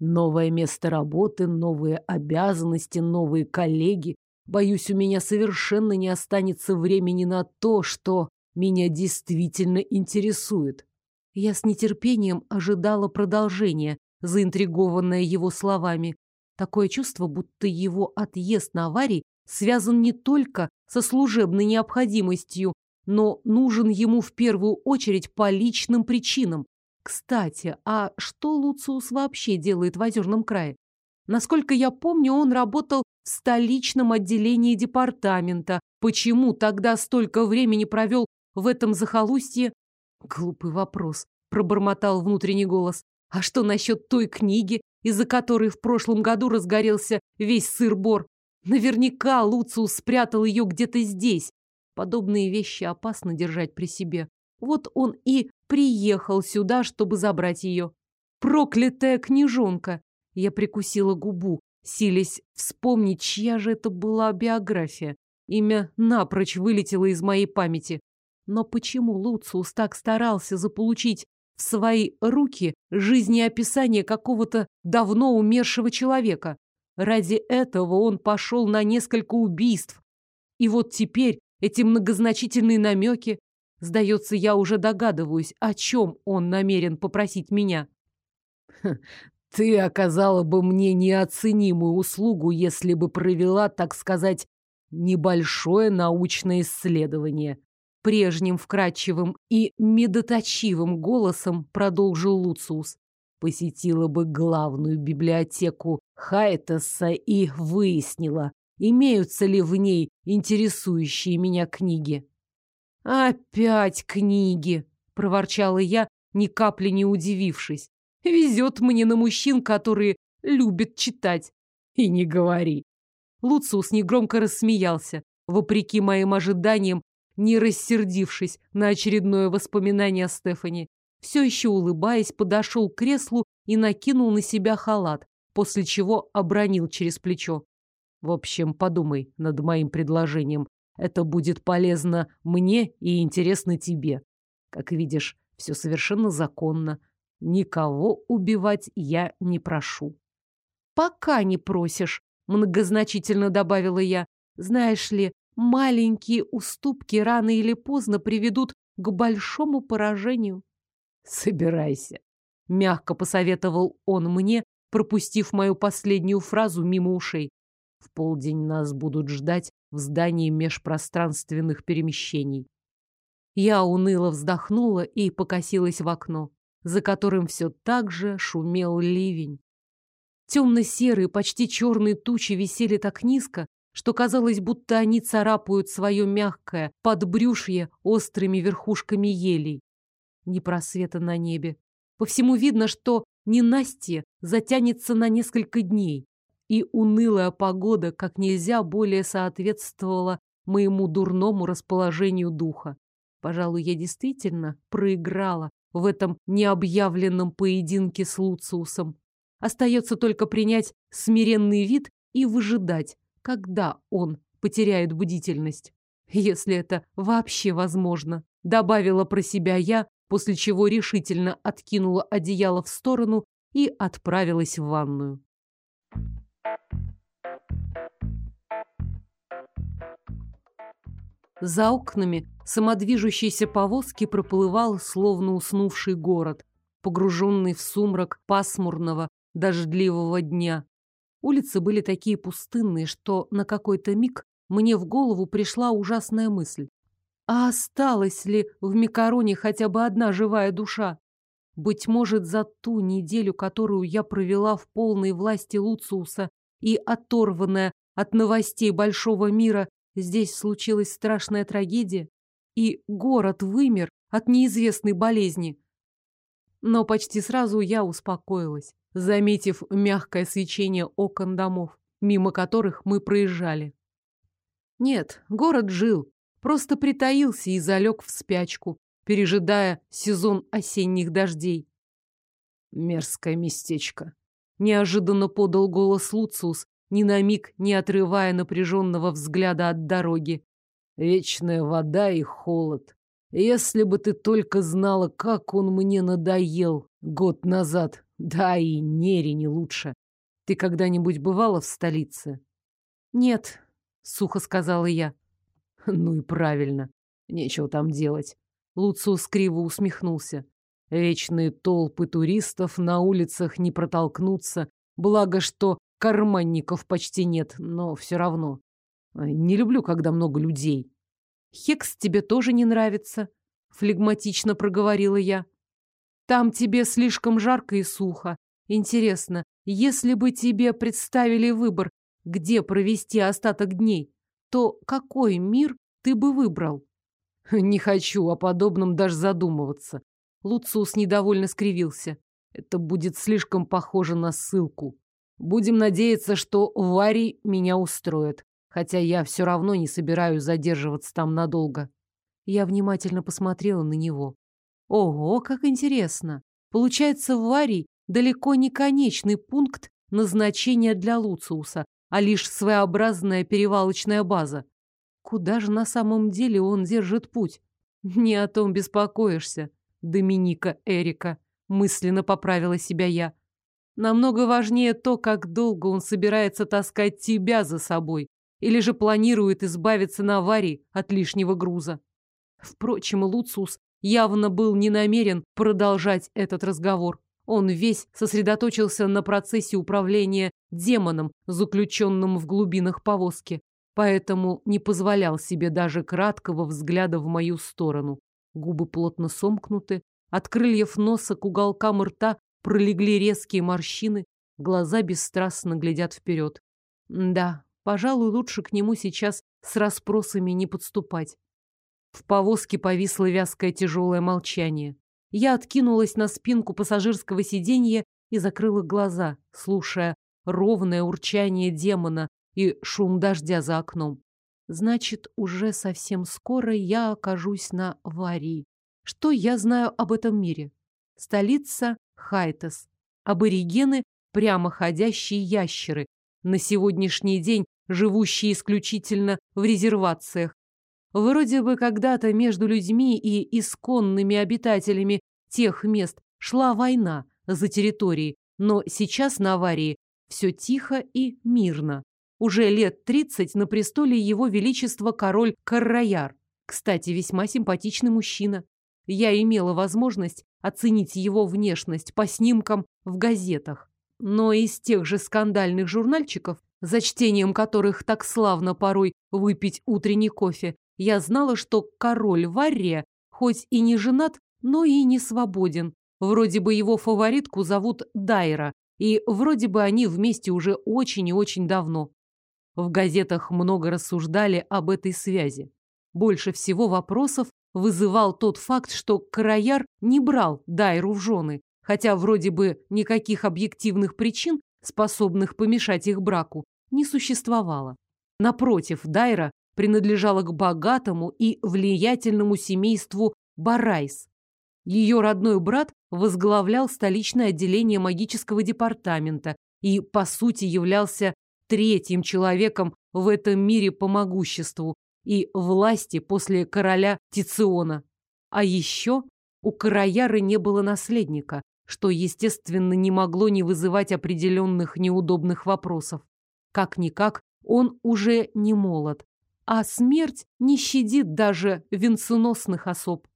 Новое место работы, новые обязанности, новые коллеги. Боюсь, у меня совершенно не останется времени на то, что меня действительно интересует. Я с нетерпением ожидала продолжения, заинтригованная его словами. Такое чувство, будто его отъезд на аварии связан не только со служебной необходимостью, но нужен ему в первую очередь по личным причинам. Кстати, а что Луциус вообще делает в Озерном крае? Насколько я помню, он работал в столичном отделении департамента. Почему тогда столько времени провел в этом захолустье? Глупый вопрос, пробормотал внутренний голос. А что насчет той книги, из-за которой в прошлом году разгорелся весь сыр-бор? Наверняка Луциус спрятал ее где-то здесь. Подобные вещи опасно держать при себе. Вот он и приехал сюда, чтобы забрать ее. Проклятая книжонка! Я прикусила губу, силясь вспомнить, чья же это была биография. Имя напрочь вылетело из моей памяти. Но почему Луциус так старался заполучить в свои руки жизнеописание какого-то давно умершего человека? Ради этого он пошел на несколько убийств. И вот теперь эти многозначительные намеки, сдается, я уже догадываюсь, о чем он намерен попросить меня. Ты оказала бы мне неоценимую услугу, если бы провела, так сказать, небольшое научное исследование. Прежним вкрадчивым и медоточивым голосом продолжил Луциус. Посетила бы главную библиотеку Хайтеса и выяснила, имеются ли в ней интересующие меня книги. «Опять книги!» — проворчала я, ни капли не удивившись. «Везет мне на мужчин, которые любят читать». «И не говори!» Луциус негромко рассмеялся, вопреки моим ожиданиям, не рассердившись на очередное воспоминание о Стефани. Все еще улыбаясь, подошел к креслу и накинул на себя халат, после чего обронил через плечо. В общем, подумай над моим предложением. Это будет полезно мне и интересно тебе. Как видишь, все совершенно законно. Никого убивать я не прошу. Пока не просишь, многозначительно добавила я. Знаешь ли, маленькие уступки рано или поздно приведут к большому поражению. Собирайся, мягко посоветовал он мне, пропустив мою последнюю фразу мимо ушей. В полдень нас будут ждать в здании межпространственных перемещений. Я уныло вздохнула и покосилась в окно, за которым все так же шумел ливень. Темно-серые, почти черные тучи висели так низко, что казалось, будто они царапают свое мягкое подбрюшье острыми верхушками елей. Ни просвета на небе. По всему видно, что ненастье затянется на несколько дней и унылая погода как нельзя более соответствовала моему дурному расположению духа. Пожалуй, я действительно проиграла в этом необъявленном поединке с Луциусом. Остается только принять смиренный вид и выжидать, когда он потеряет бдительность. Если это вообще возможно, добавила про себя я, после чего решительно откинула одеяло в сторону и отправилась в ванную. За окнами самодвижущейся повозки проплывал, словно уснувший город, погруженный в сумрак пасмурного, дождливого дня. Улицы были такие пустынные, что на какой-то миг мне в голову пришла ужасная мысль. А осталась ли в Микароне хотя бы одна живая душа? Быть может, за ту неделю, которую я провела в полной власти Луциуса и оторванная от новостей большого мира, здесь случилась страшная трагедия, и город вымер от неизвестной болезни. Но почти сразу я успокоилась, заметив мягкое свечение окон домов, мимо которых мы проезжали. Нет, город жил, просто притаился и залег в спячку, пережидая сезон осенних дождей. Мерзкое местечко. Неожиданно подал голос Луциус, ни на миг не отрывая напряженного взгляда от дороги. Вечная вода и холод. Если бы ты только знала, как он мне надоел год назад. Да и Нере не лучше. Ты когда-нибудь бывала в столице? Нет, сухо сказала я. Ну и правильно. Нечего там делать. Луциус криво усмехнулся. Вечные толпы туристов на улицах не протолкнуться. Благо, что карманников почти нет, но все равно. Не люблю, когда много людей. Хекс тебе тоже не нравится, флегматично проговорила я. Там тебе слишком жарко и сухо. Интересно, если бы тебе представили выбор, где провести остаток дней, то какой мир ты бы выбрал? [laughs] Не хочу о подобном даже задумываться. Луциус недовольно скривился. Это будет слишком похоже на ссылку. Будем надеяться, что Варий меня устроит, хотя я все равно не собираюсь задерживаться там надолго. Я внимательно посмотрела на него. Ого, как интересно. Получается, Варий далеко не конечный пункт назначения для Луциуса, а лишь своеобразная перевалочная база. Куда же на самом деле он держит путь? Не о том беспокоишься, Доминика Эрика, мысленно поправила себя я. Намного важнее то, как долго он собирается таскать тебя за собой, или же планирует избавиться на аварии от лишнего груза. Впрочем, Луциус явно был не намерен продолжать этот разговор. Он весь сосредоточился на процессе управления демоном, заключенным в глубинах повозки, поэтому не позволял себе даже краткого взгляда в мою сторону. Губы плотно сомкнуты, от крыльев носа к уголкам рта Пролегли резкие морщины, глаза бесстрастно глядят вперед. Да, пожалуй, лучше к нему сейчас с расспросами не подступать. В повозке повисло вязкое тяжелое молчание. Я откинулась на спинку пассажирского сиденья и закрыла глаза, слушая ровное урчание демона и шум дождя за окном. Значит, уже совсем скоро я окажусь на Варии. Что я знаю об этом мире? Столица Хайтес. Аборигены – прямоходящие ящеры, на сегодняшний день живущие исключительно в резервациях. Вроде бы когда-то между людьми и исконными обитателями тех мест шла война за территории, но сейчас на аварии все тихо и мирно. Уже лет тридцать на престоле его величества король Карраяр. Кстати, весьма симпатичный мужчина. Я имела возможность оценить его внешность по снимкам в газетах. Но из тех же скандальных журнальчиков, за чтением которых так славно порой выпить утренний кофе, я знала, что король Варрия хоть и не женат, но и не свободен. Вроде бы его фаворитку зовут Дайра, и вроде бы они вместе уже очень и очень давно. В газетах много рассуждали об этой связи. Больше всего вопросов вызывал тот факт, что Караяр не брал Дайру в жены, хотя вроде бы никаких объективных причин, способных помешать их браку, не существовало. Напротив, Дайра принадлежала к богатому и влиятельному семейству Барайс. Ее родной брат возглавлял столичное отделение магического департамента и, по сути, являлся третьим человеком в этом мире по могуществу, и власти после короля Тициона. А еще у Караяры не было наследника, что, естественно, не могло не вызывать определенных неудобных вопросов. Как-никак, он уже не молод, а смерть не щадит даже венценосных особ.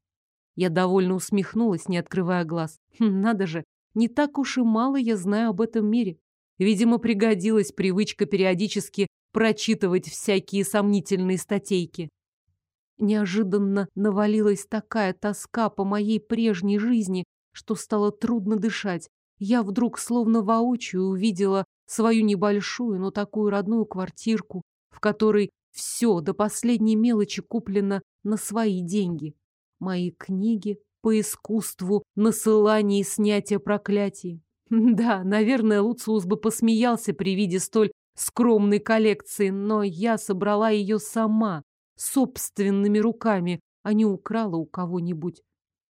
Я довольно усмехнулась, не открывая глаз. Хм, надо же, не так уж и мало я знаю об этом мире. Видимо, пригодилась привычка периодически прочитывать всякие сомнительные статейки. Неожиданно навалилась такая тоска по моей прежней жизни, что стало трудно дышать. Я вдруг словно воочию увидела свою небольшую, но такую родную квартирку, в которой все до последней мелочи куплено на свои деньги. Мои книги по искусству насылания и снятия проклятий. [laughs] Да, наверное, Луциус бы посмеялся при виде столь скромной коллекции, но я собрала ее сама, собственными руками, а не украла у кого-нибудь.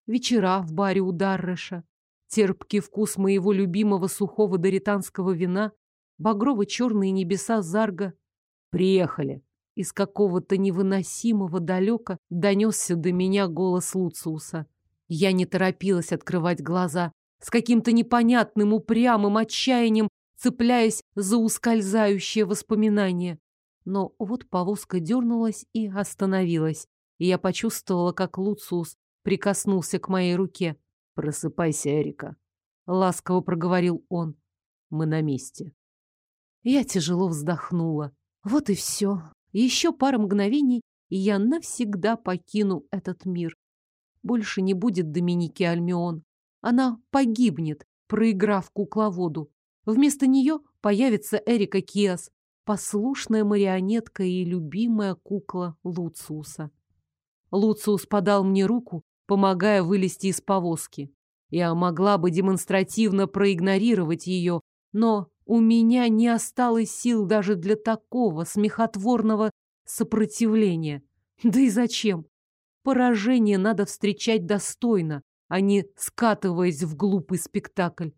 Вечера в баре у Дарреша, терпкий вкус моего любимого сухого доританского вина, багрово-черные небеса Зарга. Приехали. Из какого-то невыносимого далека донесся до меня голос Луциуса. Я не торопилась открывать глаза, с каким-то непонятным упрямым отчаянием цепляясь за ускользающее воспоминание. Но вот повозка дернулась и остановилась, и я почувствовала, как Луциус прикоснулся к моей руке. «Просыпайся, Эрика», — ласково проговорил он. «Мы на месте». Я тяжело вздохнула. Вот и все. Еще пара мгновений, и я навсегда покину этот мир. Больше не будет Доминики Альмион. Она погибнет, проиграв кукловоду. Вместо нее появится Эрика Киас, послушная марионетка и любимая кукла Луциуса. Луциус подал мне руку, помогая вылезти из повозки. Я могла бы демонстративно проигнорировать ее, но у меня не осталось сил даже для такого смехотворного сопротивления. Да и зачем? Поражение надо встречать достойно, а не скатываясь в глупый спектакль.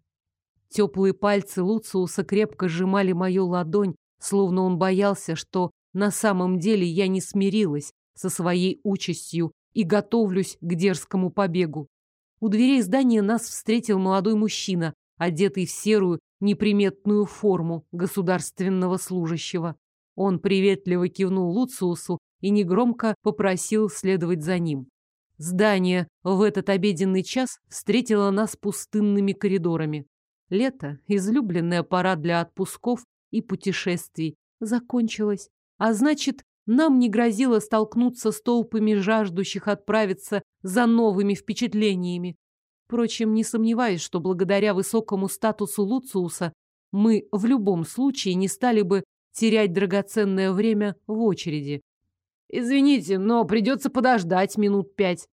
Теплые пальцы Луциуса крепко сжимали мою ладонь, словно он боялся, что на самом деле я не смирилась со своей участью и готовлюсь к дерзкому побегу. У дверей здания нас встретил молодой мужчина, одетый в серую неприметную форму государственного служащего. Он приветливо кивнул Луциусу и негромко попросил следовать за ним. Здание в этот обеденный час встретило нас пустынными коридорами. Лето, излюбленная пора для отпусков и путешествий, закончилось. А значит, нам не грозило столкнуться с толпами жаждущих отправиться за новыми впечатлениями. Впрочем, не сомневаюсь, что благодаря высокому статусу Луциуса мы в любом случае не стали бы терять драгоценное время в очереди. «Извините, но придется подождать минут пять».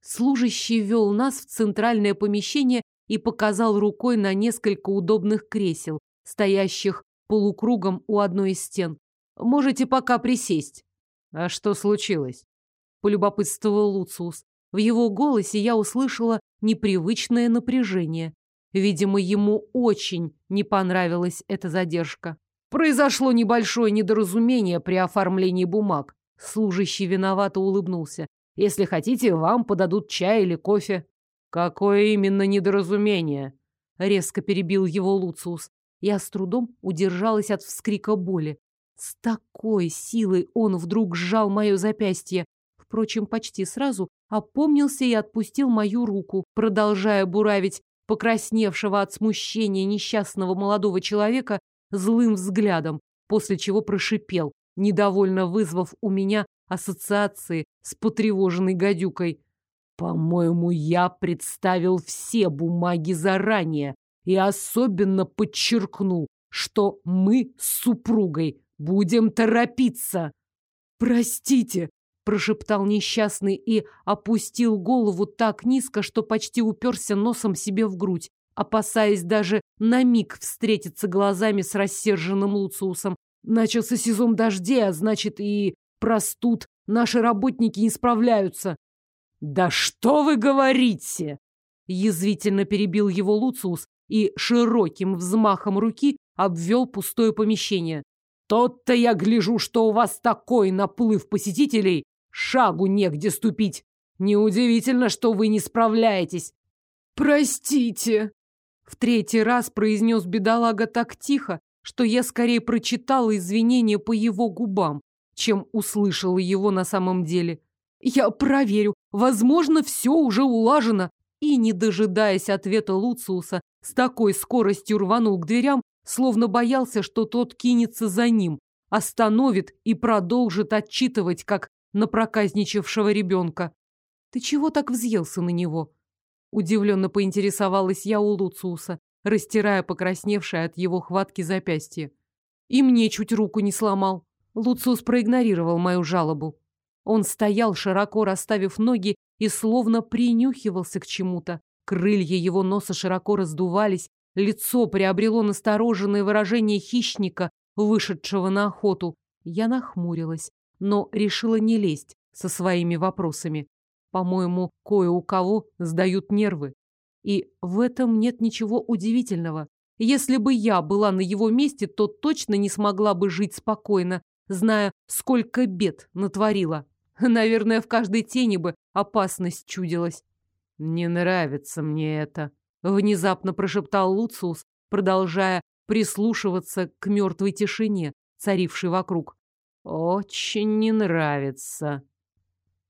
Служащий вел нас в центральное помещение и показал рукой на несколько удобных кресел, стоящих полукругом у одной из стен. «Можете пока присесть». «А что случилось?» — полюбопытствовал Луциус. В его голосе я услышала непривычное напряжение. Видимо, ему очень не понравилась эта задержка. Произошло небольшое недоразумение при оформлении бумаг. Служащий виновато улыбнулся. Если хотите, вам подадут чай или кофе. Какое именно недоразумение? Резко перебил его Луциус. Я с трудом удержалась от вскрика боли. С такой силой он вдруг сжал мое запястье. Впрочем, почти сразу опомнился и отпустил мою руку, продолжая буравить покрасневшего от смущения несчастного молодого человека злым взглядом, после чего прошипел, недовольно вызвав у меня ассоциации с потревоженной гадюкой. «По-моему, я представил все бумаги заранее и особенно подчеркнул, что мы с супругой будем торопиться». «Простите», прошептал несчастный и опустил голову так низко, что почти уперся носом себе в грудь, опасаясь даже на миг встретиться глазами с рассерженным Луциусом. Начался сезон дождей, а значит и простуд. Наши работники не справляются. «Да что вы говорите?» Язвительно перебил его Луциус и широким взмахом руки обвел пустое помещение. «Тот-то я гляжу, что у вас такой наплыв посетителей, Шагу негде ступить. Неудивительно, что вы не справляетесь. Простите. В третий раз произнес бедолага так тихо, что я скорее прочитала извинения по его губам. чем услышала его на самом деле. «Я проверю. Возможно, все уже улажено». И, не дожидаясь ответа Луциуса, с такой скоростью рванул к дверям, словно боялся, что тот кинется за ним, остановит и продолжит отчитывать, как напроказничавшего ребенка. «Ты чего так взъелся на него?» Удивленно поинтересовалась я у Луциуса, растирая покрасневшее от его хватки запястье. И мне чуть руку не сломал. Луциус проигнорировал мою жалобу. Он стоял, широко расставив ноги, и словно принюхивался к чему-то. Крылья его носа широко раздувались, лицо приобрело настороженное выражение хищника, вышедшего на охоту. Я нахмурилась, но решила не лезть со своими вопросами. По-моему, кое у кого сдают нервы. И в этом нет ничего удивительного. Если бы я была на его месте, то точно не смогла бы жить спокойно, зная, сколько бед натворила. [laughs] Наверное, в каждой тени бы опасность чудилась. «Не нравится мне это», — внезапно прошептал Луциус, продолжая прислушиваться к мертвой тишине, царившей вокруг. «Очень не нравится».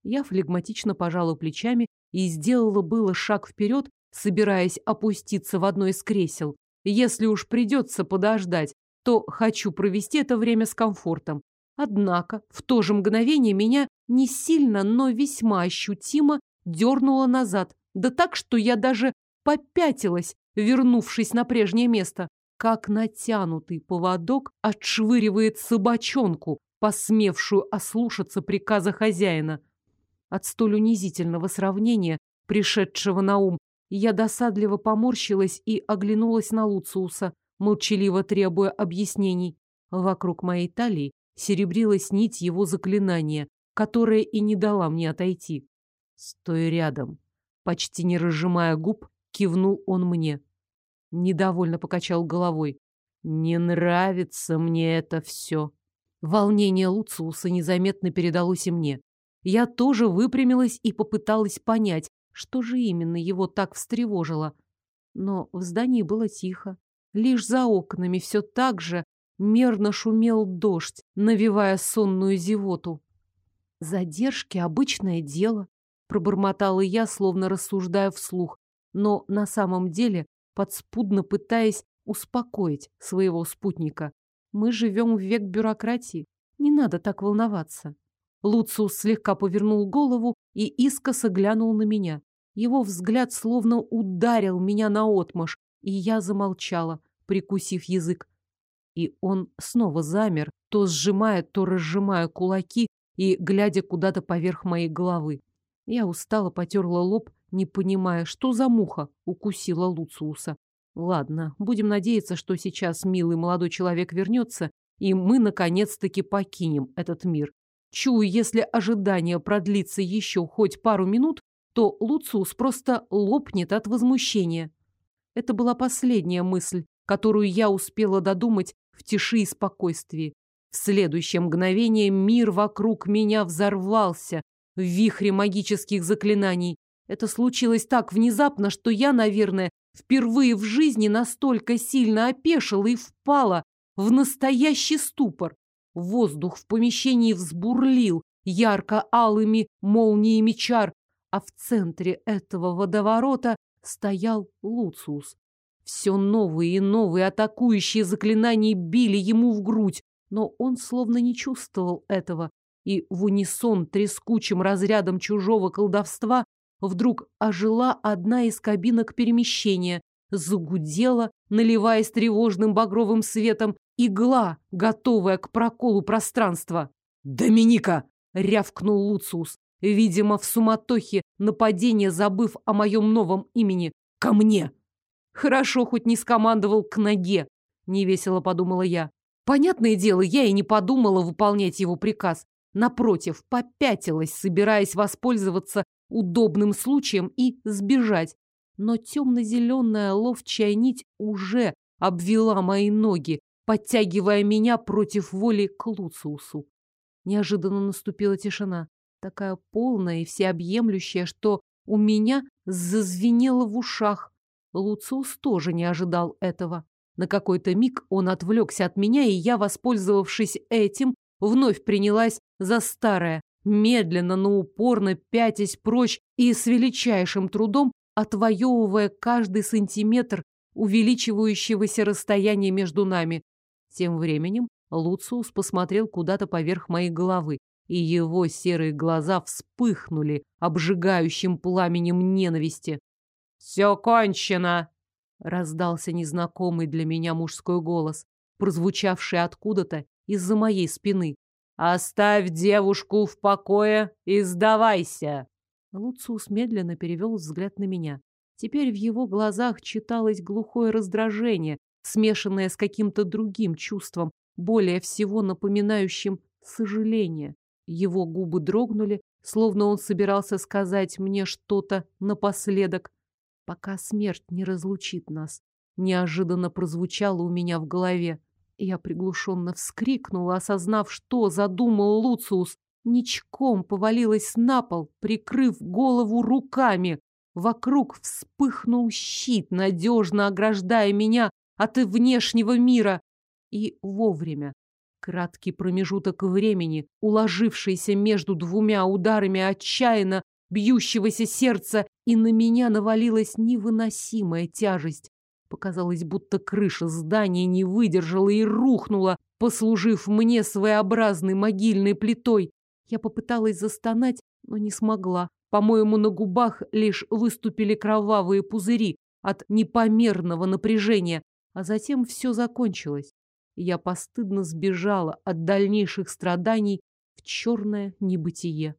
Я флегматично пожала плечами и сделала было шаг вперед, собираясь опуститься в одно из кресел. Если уж придется подождать, то хочу провести это время с комфортом. Однако в то же мгновение меня не сильно, но весьма ощутимо дернуло назад. Да так, что я даже попятилась, вернувшись на прежнее место. Как натянутый поводок отшвыривает собачонку, посмевшую ослушаться приказа хозяина. От столь унизительного сравнения, пришедшего на ум, я досадливо поморщилась и оглянулась на Луциуса, молчаливо требуя объяснений. Вокруг моей талии серебрилась нить его заклинания, которая и не дала мне отойти. «Стой рядом!» Почти не разжимая губ, кивнул он мне. Недовольно покачал головой. «Не нравится мне это все!» Волнение Луциуса незаметно передалось и мне. Я тоже выпрямилась и попыталась понять, что же именно его так встревожило. Но в здании было тихо. Лишь за окнами все так же мерно шумел дождь, навевая сонную зевоту. «Задержки — обычное дело», — пробормотала я, словно рассуждая вслух, но на самом деле подспудно пытаясь успокоить своего спутника. «Мы живем в век бюрократии. Не надо так волноваться». Луциус слегка повернул голову и искоса глянул на меня. Его взгляд словно ударил меня наотмашь, и я замолчала, прикусив язык. И он снова замер, то сжимая, то разжимая кулаки и глядя куда-то поверх моей головы. Я устало потерла лоб, не понимая, что за муха укусила Луциуса. Ладно, будем надеяться, что сейчас милый молодой человек вернется, и мы наконец-таки покинем этот мир. Чую, если ожидание продлится еще хоть пару минут, то Луциус просто лопнет от возмущения. Это была последняя мысль, которую я успела додумать в тиши и спокойствии. В следующее мгновение мир вокруг меня взорвался в вихре магических заклинаний. Это случилось так внезапно, что я, наверное, впервые в жизни настолько сильно опешила и впала в настоящий ступор. Воздух в помещении взбурлил ярко-алыми молниями чар, а в центре этого водоворота стоял Луциус. Все новые и новые атакующие заклинания били ему в грудь, но он словно не чувствовал этого, и в унисон трескучим разрядом чужого колдовства вдруг ожила одна из кабинок перемещения, загудела, наливаясь тревожным багровым светом, игла, готовая к проколу пространства. «Доминика!» — рявкнул Луциус, видимо, в суматохе нападения забыв о моем новом имени. «Ко мне!» Хорошо, хоть не скомандовал к ноге, невесело подумала я. Понятное дело, я и не подумала выполнять его приказ. Напротив, попятилась, собираясь воспользоваться удобным случаем и сбежать. Но темно-зеленая ловчая нить уже обвела мои ноги, подтягивая меня против воли к Луциусу. Неожиданно наступила тишина, такая полная и всеобъемлющая, что у меня зазвенело в ушах. Луциус тоже не ожидал этого. На какой-то миг он отвлекся от меня, и я, воспользовавшись этим, вновь принялась за старое, медленно, но упорно пятясь прочь и с величайшим трудом отвоевывая каждый сантиметр увеличивающегося расстояния между нами. Тем временем Луциус посмотрел куда-то поверх моей головы, и его серые глаза вспыхнули обжигающим пламенем ненависти. «Все кончено!» — раздался незнакомый для меня мужской голос, прозвучавший откуда-то из-за моей спины. «Оставь девушку в покое и сдавайся!» Луциус медленно перевел взгляд на меня. Теперь в его глазах читалось глухое раздражение, смешанное с каким-то другим чувством, более всего напоминающим сожаление. Его губы дрогнули, словно он собирался сказать мне что-то напоследок. «Пока смерть не разлучит нас», неожиданно прозвучало у меня в голове. Я приглушенно вскрикнула, осознав, что задумал Луциус. Ничком повалилась на пол, прикрыв голову руками. Вокруг вспыхнул щит, надежно ограждая меня от внешнего мира. И вовремя. Краткий промежуток времени, уложившийся между двумя ударами отчаянно бьющегося сердца, и на меня навалилась невыносимая тяжесть. Показалось, будто крыша здания не выдержала и рухнула, послужив мне своеобразной могильной плитой. Я попыталась застонать, но не смогла. По-моему, на губах лишь выступили кровавые пузыри от непомерного напряжения, а затем все закончилось. Я постыдно сбежала от дальнейших страданий в черное небытие.